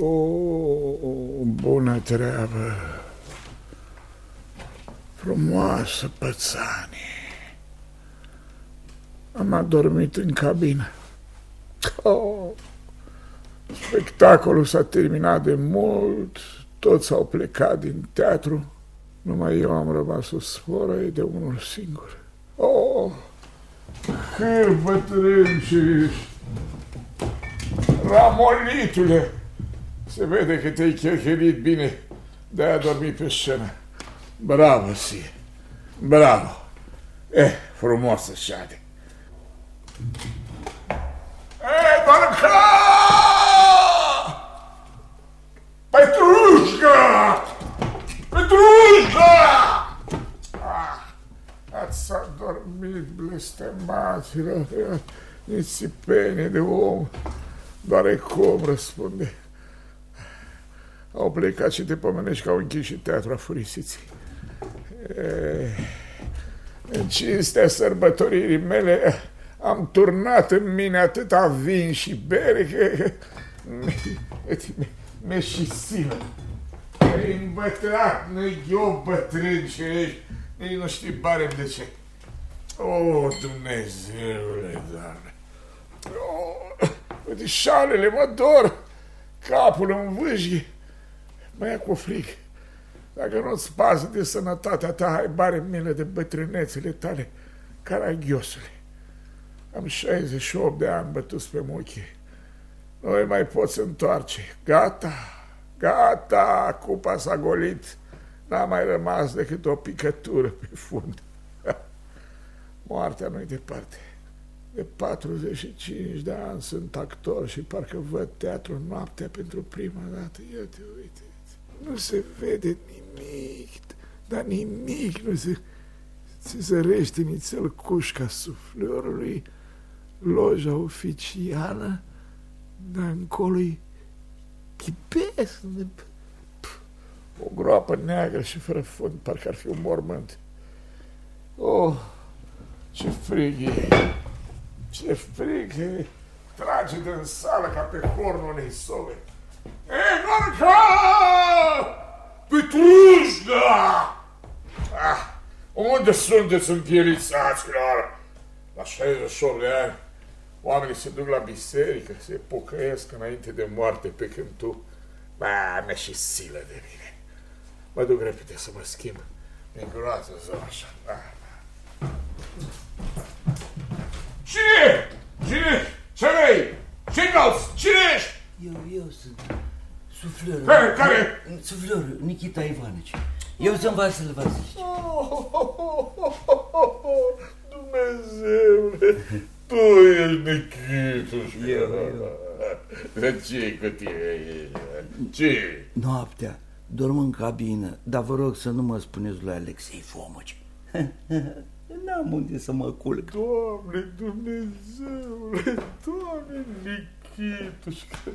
O, bună treabă! Frumoasă pățanie! Am adormit în cabină. Oh, spectacolul s-a terminat de mult, toți au plecat din teatru, numai eu am rămas o sforă de unul singur. Oh, cât bătrân și ești! Ramolitule! Se vede că te-ai chelchelit bine de-aia dormi pe scenă. Bravo, ție! Bravo! Eh, frumoasă șade! Eh, Barca! Petrușca! Petrușca! Ah, ați adormit, blestemaților, nisipenie de om. Doar cum răspunde. Au plecat și te pomenești că au închis și teatru afurisiții. În cinstea sărbătoririi mele am turnat în mine atâta vin și bere că mi-e și silă. Ai îmbătrat, nu-i eu bătrân și ești, nici nu știi barem de ce. O, Dumnezeule, Doamne! Oh, uite, șalele mă dor, capul în vâjghi. Mă ia cu fric. Dacă nu-ți pasă de sănătatea ta, hai bare milă de bătrânețele tale, caragiosule. Am 68 de ani bătus pe muchie. Nu mai poți întoarce. Gata, gata, cupa s-a golit. N-a mai rămas decât o picătură pe fund. Moartea nu-i departe. De 45 de ani sunt actor și parcă văd teatru noaptea pentru prima dată. Iată, uite, nu se vede nimic, dar nimic nu se... Se zărește nițel cușca suflorului, loja oficială, dar încolo-i chipesc. O groapă neagră și fără fund, parcă ar fi un mormânt. Oh, ce frig e! Ce frig e! Trage din sală ca pe hornul unei sove. E, Marca! Petrușca! Ah, unde sunteți împielițaților? La 68 de ani, oamenii se duc la biserică, se pocăiesc înainte de moarte, pe când tu, ba, mi și silă de mine. Mă duc repede să mă schimb. Mi-e groază zona așa. Ah. Cine? Cine? Ce vrei? Ce cauți? Cine ești? Eu, eu sunt suflorul. Care? Care? Suflorul, Nikita Ivanici. Eu sunt Vasil Vasilici. Dumnezeule, tu ești Nichituș. Eu, eu. De ce cu tine? Ce? Noaptea, dorm în cabină, dar vă rog să nu mă spuneți lui Alexei Fomoci. N-am unde să mă culc. Doamne, Dumnezeule, Doamne, Nichitușcă.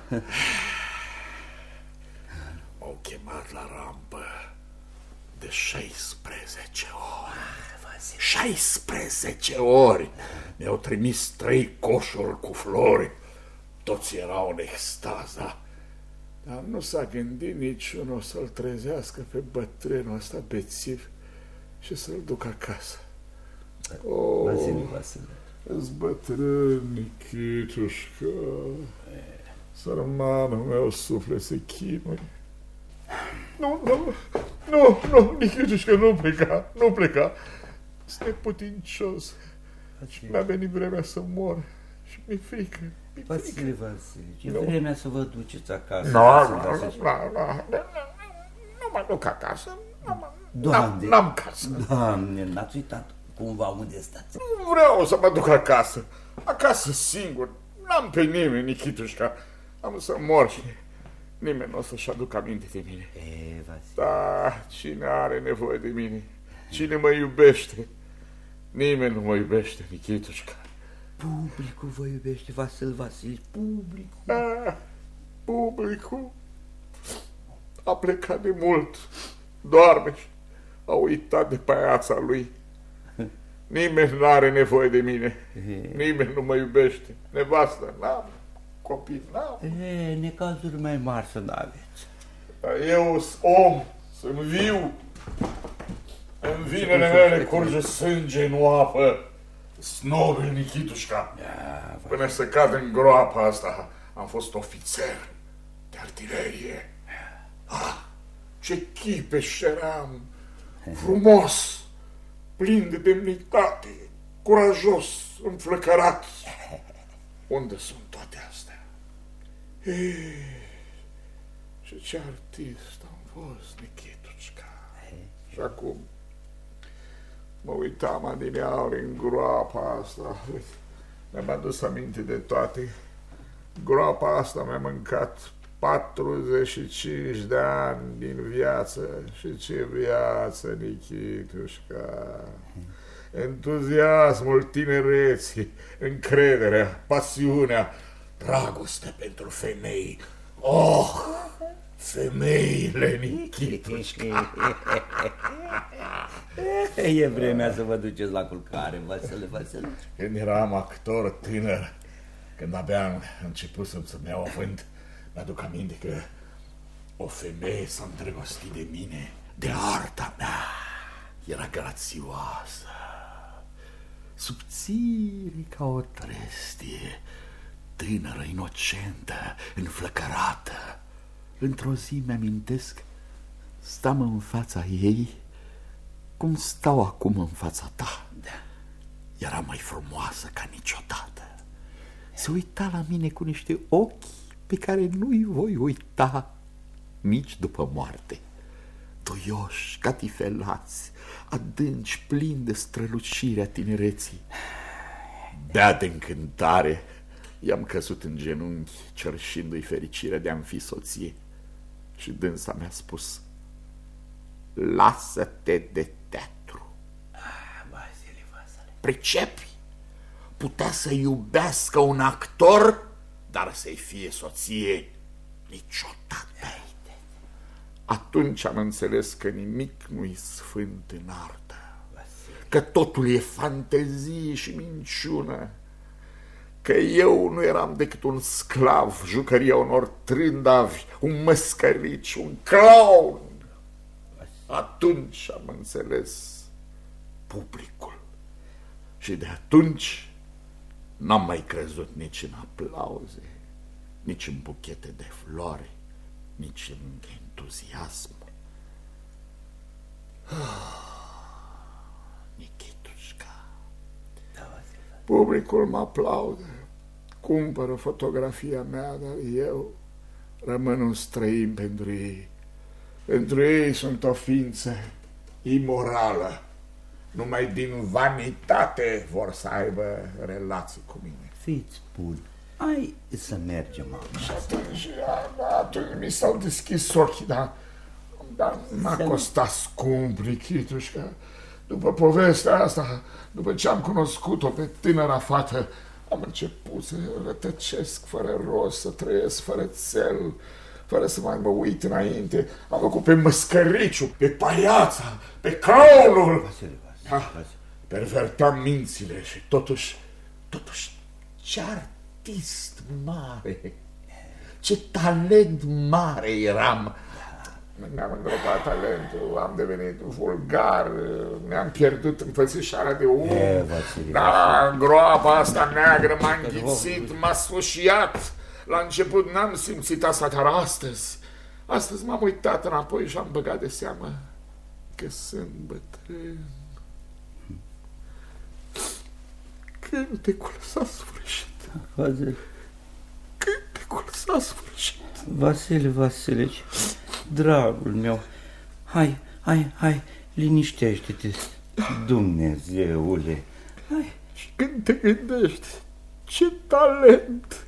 M-au chemat la rampă de 16 ori. 16 ori! Mi-au trimis trei coșuri cu flori. Toți erau în extaza. Dar nu s-a gândit niciunul să-l trezească pe bătrânul ăsta bețiv și să-l duc acasă. Oh, Vasile, Vasile. Îți bătrân, Nichitușcă. Sărmanul meu suflet se chinuie. Nu, nu, nu, nu, Nichitușcă, nu pleca, nu pleca. Sunt neputincios. Și mi-a venit vremea să mor. Și mi-e frică. mi-e frică. Vasile, Vasile, e vremea să vă duceți acasă. Nu, Vasile, nu, Vasile. nu, nu, nu, nu mă duc acasă. Nu mă- Doamne. N-am, n-am casă. Doamne, n-ați uitat cumva unde stați? Nu vreau să mă duc acasă. Acasă singur. N-am pe nimeni, Nichitușca. Am să mor și nimeni nu o să-și aducă aminte de mine. E, Vasile. Da, cine are nevoie de mine? Cine mă iubește? Nimeni nu mă iubește, Nichitușca. Publicul vă iubește, Vasil Vasile, publicul. Da, publicul a plecat de mult. Doarme și a uitat de paiața lui. Nimeni nu are nevoie de mine. Nimeni nu mă iubește. Nevastă, n-am. Copii, n-am. E, necazuri mai mari să n-aveți. Dar eu sunt om, sunt viu. În vinele mele curge sânge, nu apă. Snobil Nichitușca. Până să cad în groapa asta, am fost ofițer de artilerie. Ah, ce chipeș șeram! Frumos, plin de demnitate, curajos, înflăcărat. Unde sunt toate astea? Ei, și ce artist am fost, Nichitușca. Și acum mă uitam adineauri în groapa asta. Mi-am adus aminte de toate. Groapa asta mi-a mâncat 45 de ani din viață. Și ce viață, Nichitușca! Entuziasmul tinereții, încrederea, pasiunea, dragostea pentru femei. Oh, femeile, Nichitușca! E vremea să vă duceți la culcare, Vasile, Vasile. Când eram actor tânăr, când abia am început să- să-mi iau avânt, mi-aduc aminte că o femeie s-a îndrăgostit de mine, de arta mea. Era grațioasă, subțire ca o trestie, tânără, inocentă, înflăcărată. Într-o zi mi-amintesc, stam în fața ei, cum stau acum în fața ta. Era mai frumoasă ca niciodată. Se uita la mine cu niște ochi pe care nu-i voi uita nici după moarte. Toioși, catifelați, adânci, plini de strălucirea tinereții. Bea de încântare, i-am căzut în genunchi, cerșindu-i fericirea de a-mi fi soție. Și dânsa mi-a spus, lasă-te de teatru. Vasile, Vasile. Pricepi? Putea să iubească un actor, dar să-i fie soție niciodată. Atunci am înțeles că nimic nu-i sfânt în artă, că totul e fantezie și minciună, că eu nu eram decât un sclav, jucăria unor trândavi, un măscărici, un clown. Atunci am înțeles publicul. Și de atunci n-am mai crezut nici în aplauze, nici în buchete de flori, nici în entuziasm. Nikitușca. Publicul mă aplaudă, cumpără fotografia mea, dar eu rămân un străin pentru ei. Pentru ei sunt o ființă imorală. Numai din vanitate vor să aibă relații cu mine. Fiți bun. Hai să mergem acum. Și atunci, atunci mi s-au deschis ochii, dar, dar m-a costat scump, Nikitușca. După povestea asta, după ce am cunoscut-o pe tânăra fată, am început să rătăcesc fără rost, să trăiesc fără cel, fără să mai mă uit înainte. Am făcut pe măscăriciu, pe paiața, pe clownul. Vasile, Vasile, Da, Vasile. pervertam mințile și totuși, totuși, ce artist mare, ce talent mare eram. Mi-am îngropat talentul, am devenit vulgar, mi-am pierdut înfățișarea de om. E, Vasile, Da, groapa asta neagră m-a înghițit, m-a sfâșiat. La început n-am simțit asta, dar astăzi, astăzi m-am uitat înapoi și am băgat de seamă că sunt bătrân. Cântecul s-a sfârșit, Vasile, cântecul s-a sfârșit. Vasile Vasilici, dragul meu, hai, hai, hai, liniștește-te, Dumnezeule. Hai, Și când te gândești, ce talent,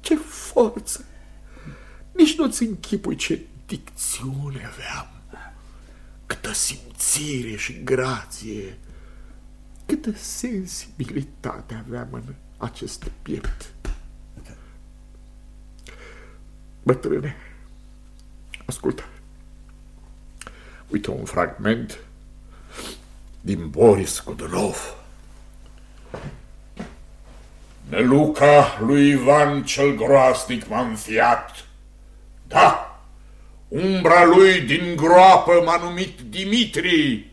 ce forță, nici nu-ți închipui ce dicțiune aveam, câtă simțire și grație, câtă sensibilitate aveam în acest piept. Bătrâne, ascultă, uite un fragment din Boris Godunov. Neluca lui Ivan cel groasnic m-a înfiat. Da, umbra lui din groapă m-a numit Dimitri.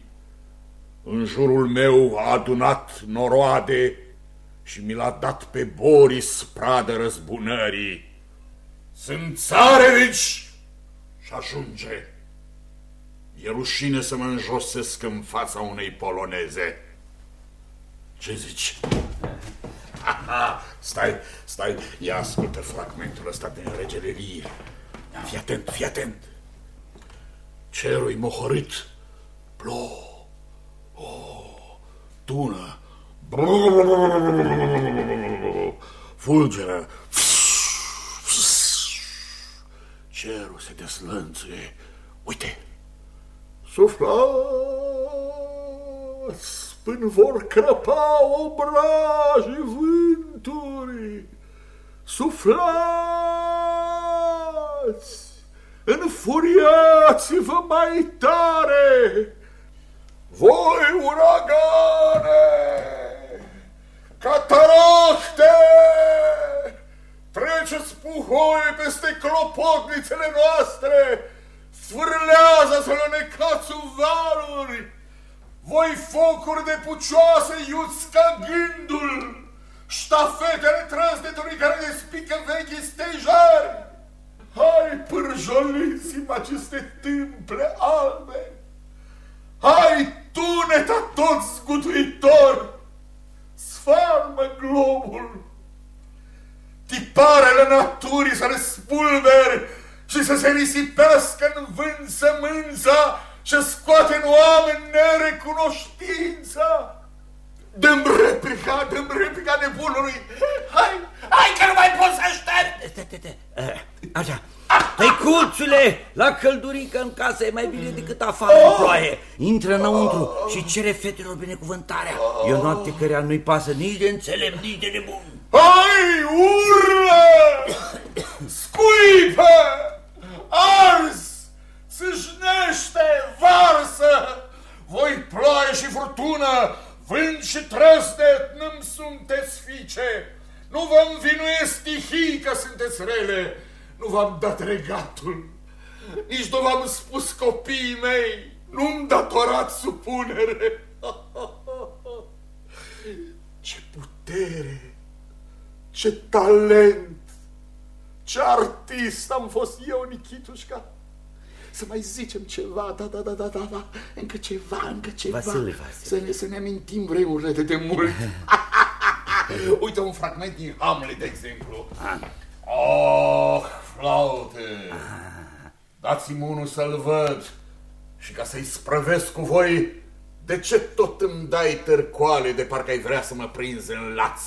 În jurul meu a adunat noroade și mi l-a dat pe Boris pradă răzbunării. Sunt țarevici și ajunge. E rușine să mă înjosesc în fața unei poloneze. Ce zici? Aha, stai, stai, ia ascultă fragmentul ăsta din Regele Lir. Fii atent, fii atent. Cerul-i mohorât, plouă, oh, tună, fulgeră, cerul se deslănțuie. Uite, Suflați până vor crăpa obrajii vânturi. Suflați, înfuriați-vă mai tare. Voi uragane, cataracte, treceți puhoi peste clopotnițele noastre, sfârlează să le necați valuri, voi focuri de pucioase iuți ca gândul, ștafetele trăsnetului care despică vechi stejari. Hai, pârjoliți-mi aceste tâmple albe, hai, tuneta tot zguduitor, sfarmă globul, tiparele naturii să le spulberi și să se risipească în vânt sămânța și scoate în oameni nerecunoștința. Dăm replica, dăm replica nebunului! Hai! Hai că nu mai pot să aștept! Stai, stai, stai. Eh, Așa. Tăicuțule, la căldurică în casă e mai bine decât afară în ploaie. Intră înăuntru și cere fetelor binecuvântarea. E o noapte cărea nu-i pasă nici de înțelept, nici de nebun. Hai, urlă! Scuipă! Ars! Țâșnește! Varsă! Voi ploaie și furtună, vânt și trăsnet, nu-mi sunteți fiice! Nu vă învinuie stihii că sunteți rele, nu v-am dat regatul, nici nu v-am spus copiii mei, nu-mi datorați supunere. Ce putere! Ce talent! Ce artist am fost eu, Nichitușca! Să mai zicem ceva, da, da, da, da, da, da. încă ceva, încă ceva. Vasile, Vasile. Să ne, să ne amintim vremurile de demult. Uite un fragment din Hamlet, de exemplu. Oh, flaute! Dați-mi unul să-l văd și ca să-i sprăvesc cu voi, de ce tot îmi dai târcoale de parcă ai vrea să mă prinzi în laț?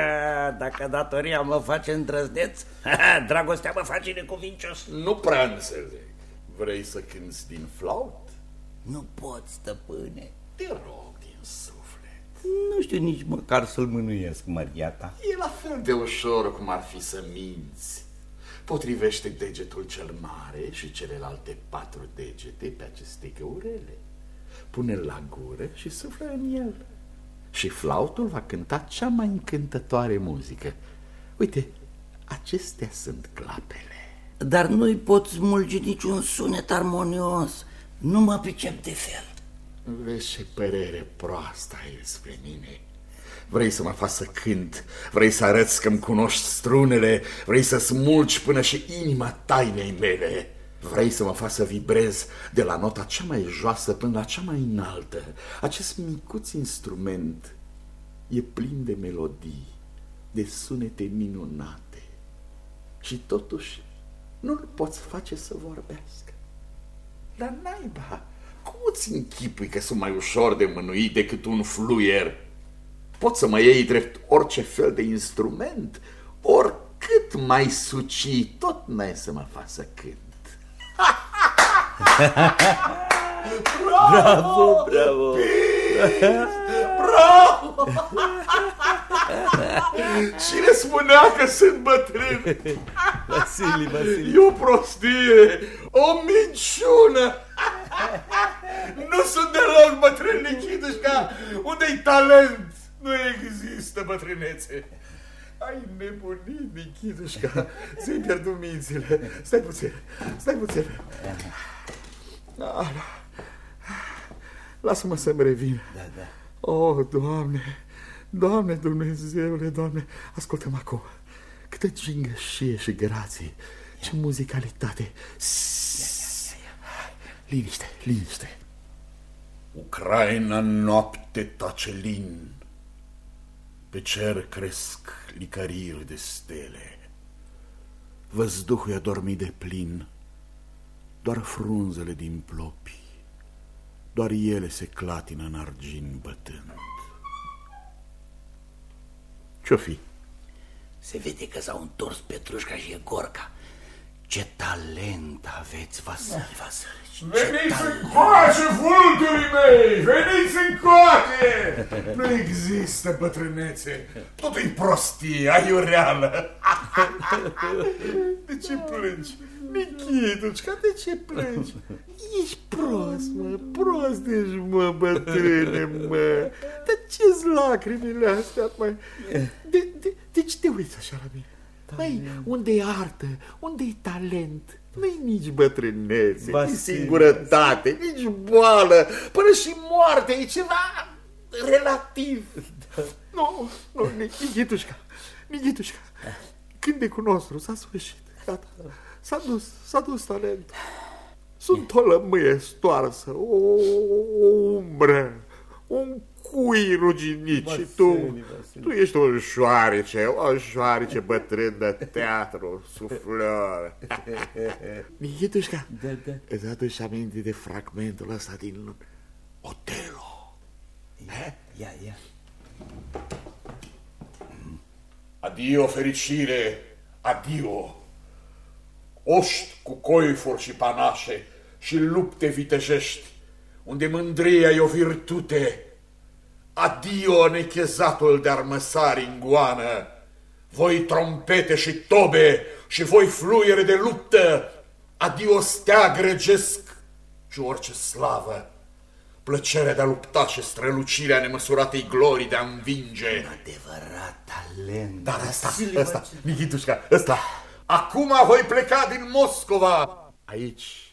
Dacă datoria mă face îndrăzneț, dragostea mă face necuvincios. Nu prea înțeleg. Vrei să cânți din flaut? Nu pot, stăpâne. Te rog din suflet. Nu știu nici măcar să-l mânuiesc, Maria ta. E la fel de ușor cum ar fi să minți. Potrivește degetul cel mare și celelalte patru degete pe aceste găurele. Pune-l la gură și suflă în el. Și flautul va cânta cea mai încântătoare muzică. Uite, acestea sunt clapele. Dar nu-i pot smulge niciun sunet armonios. Nu mă pricep de fel. Vezi ce părere proastă ai despre mine. Vrei să mă faci să cânt, vrei să arăți că-mi cunoști strunele, vrei să smulgi până și inima tainei mele. Vrei să mă faci să vibrez de la nota cea mai joasă până la cea mai înaltă. Acest micuț instrument e plin de melodii, de sunete minunate. Și totuși nu-l poți face să vorbească. La naiba, cum îți închipui că sunt mai ușor de mânuit decât un fluier? Poți să mă iei drept orice fel de instrument, oricât mai suci, tot n-ai să mă faci să cânt. Bravo, bravo. Bravo! Cine spunea că sunt bătrân? Vasile, Vasile. E o prostie, o minciună. Nu sunt deloc bătrân Nichitușca. Unde-i talent? Nu există bătrânețe. Ai nebunit, Nichitușca. Ți-ai pierdut mințile. Stai puțin, stai puțin. Da, da. Lasă-mă să-mi revin. Da, da. Oh, Doamne, Doamne Dumnezeule, Doamne, ascultă-mă acum. Câtă gingășie și grație, ce muzicalitate. Liniște, liniște. Ucraina noapte tace lin, pe cer cresc licăriri de stele. Văzduhul e adormit de plin, doar frunzele din plopi, doar ele se clatină în argin bătând. Ce-o fi? Se vede că s-au întors Petrușca și Egorca. Ce talent aveți, Vasile Vasilici. Veniți încoace, vulturii mei! Veniți încoace! Nu există bătrânețe. Totul e prostie, aiureală. De ce plângi? Nichitușca, de ce plângi? Ești prost, mă, prost ești, mă, bătrâne, mă. De ce-s lacrimile astea, mă? De, de, de ce te uiți așa la mine? Măi, unde e artă? unde e talent? Nu-i nici bătrânețe, nici Vasile, singurătate, nici boală, până și moarte, e ceva relativ. Nu, nu, Nichitușca, Nichitușca, cântecul nostru s-a sfârșit, gata, s-a dus, s-a dus talentul. Sunt o lămâie stoarsă, o, o umbră, un cui ruginit și tu, Vasile, Vasile. tu ești o șoarece, o șoarece bătrân de teatru, suflor. Nichitușca, Da, da. îți aduci aminte de fragmentul ăsta din Otelo? Ia, ia. Adio, fericire, adio! Oști cu coifuri și panașe și lupte vitejești, unde mândria e o virtute. Adio, nechezatul de armăsari în goană, voi trompete și tobe și voi fluiere de luptă, adio steag regesc și orice slavă, plăcerea de a lupta și strălucirea nemăsuratei glorii de a învinge. Adevărat talent. Dar ăsta, ăsta, Nikitușca, ăsta. Acum voi pleca din Moscova. Aici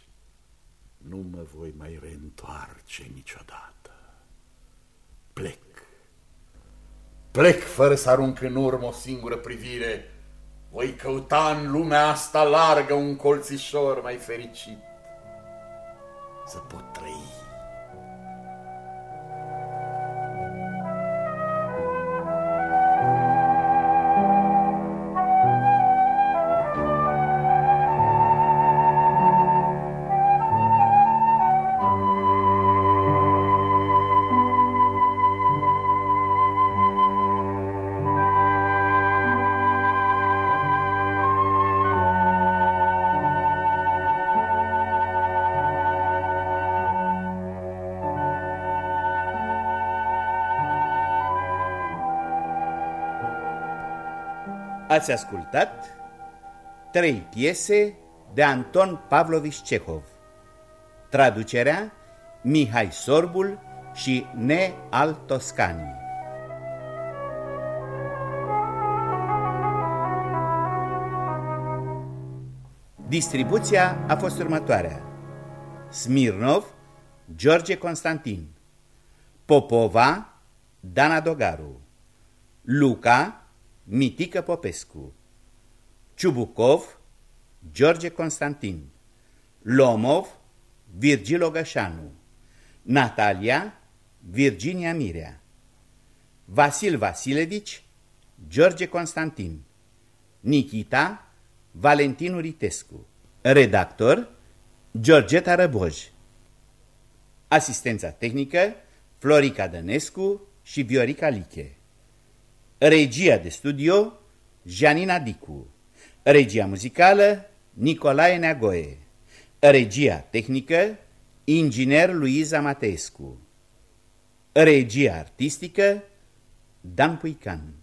nu mă voi mai reîntoarce niciodată. Plec. Plec fără să arunc în urmă o singură privire. Voi căuta în lumea asta largă un colțișor mai fericit. Să pot trăi. Ați ascultat trei piese de Anton Pavlovich Cehov. Traducerea Mihai Sorbul și Ne al Toscanii. Distribuția a fost următoarea. Smirnov, George Constantin Popova, Dana Dogaru Luca, Mitică Popescu Ciubucov, George Constantin Lomov, Virgil Ogășanu Natalia, Virginia Mirea Vasil Vasilevici, George Constantin Nikita, Valentin Uritescu Redactor, Georgeta Răboj Asistența tehnică, Florica Dănescu și Viorica Liche Regia de studio, Janina Dicu. Regia muzicală, Nicolae Neagoe. Regia tehnică, inginer Luiza Mateescu. Regia artistică, Dan Puican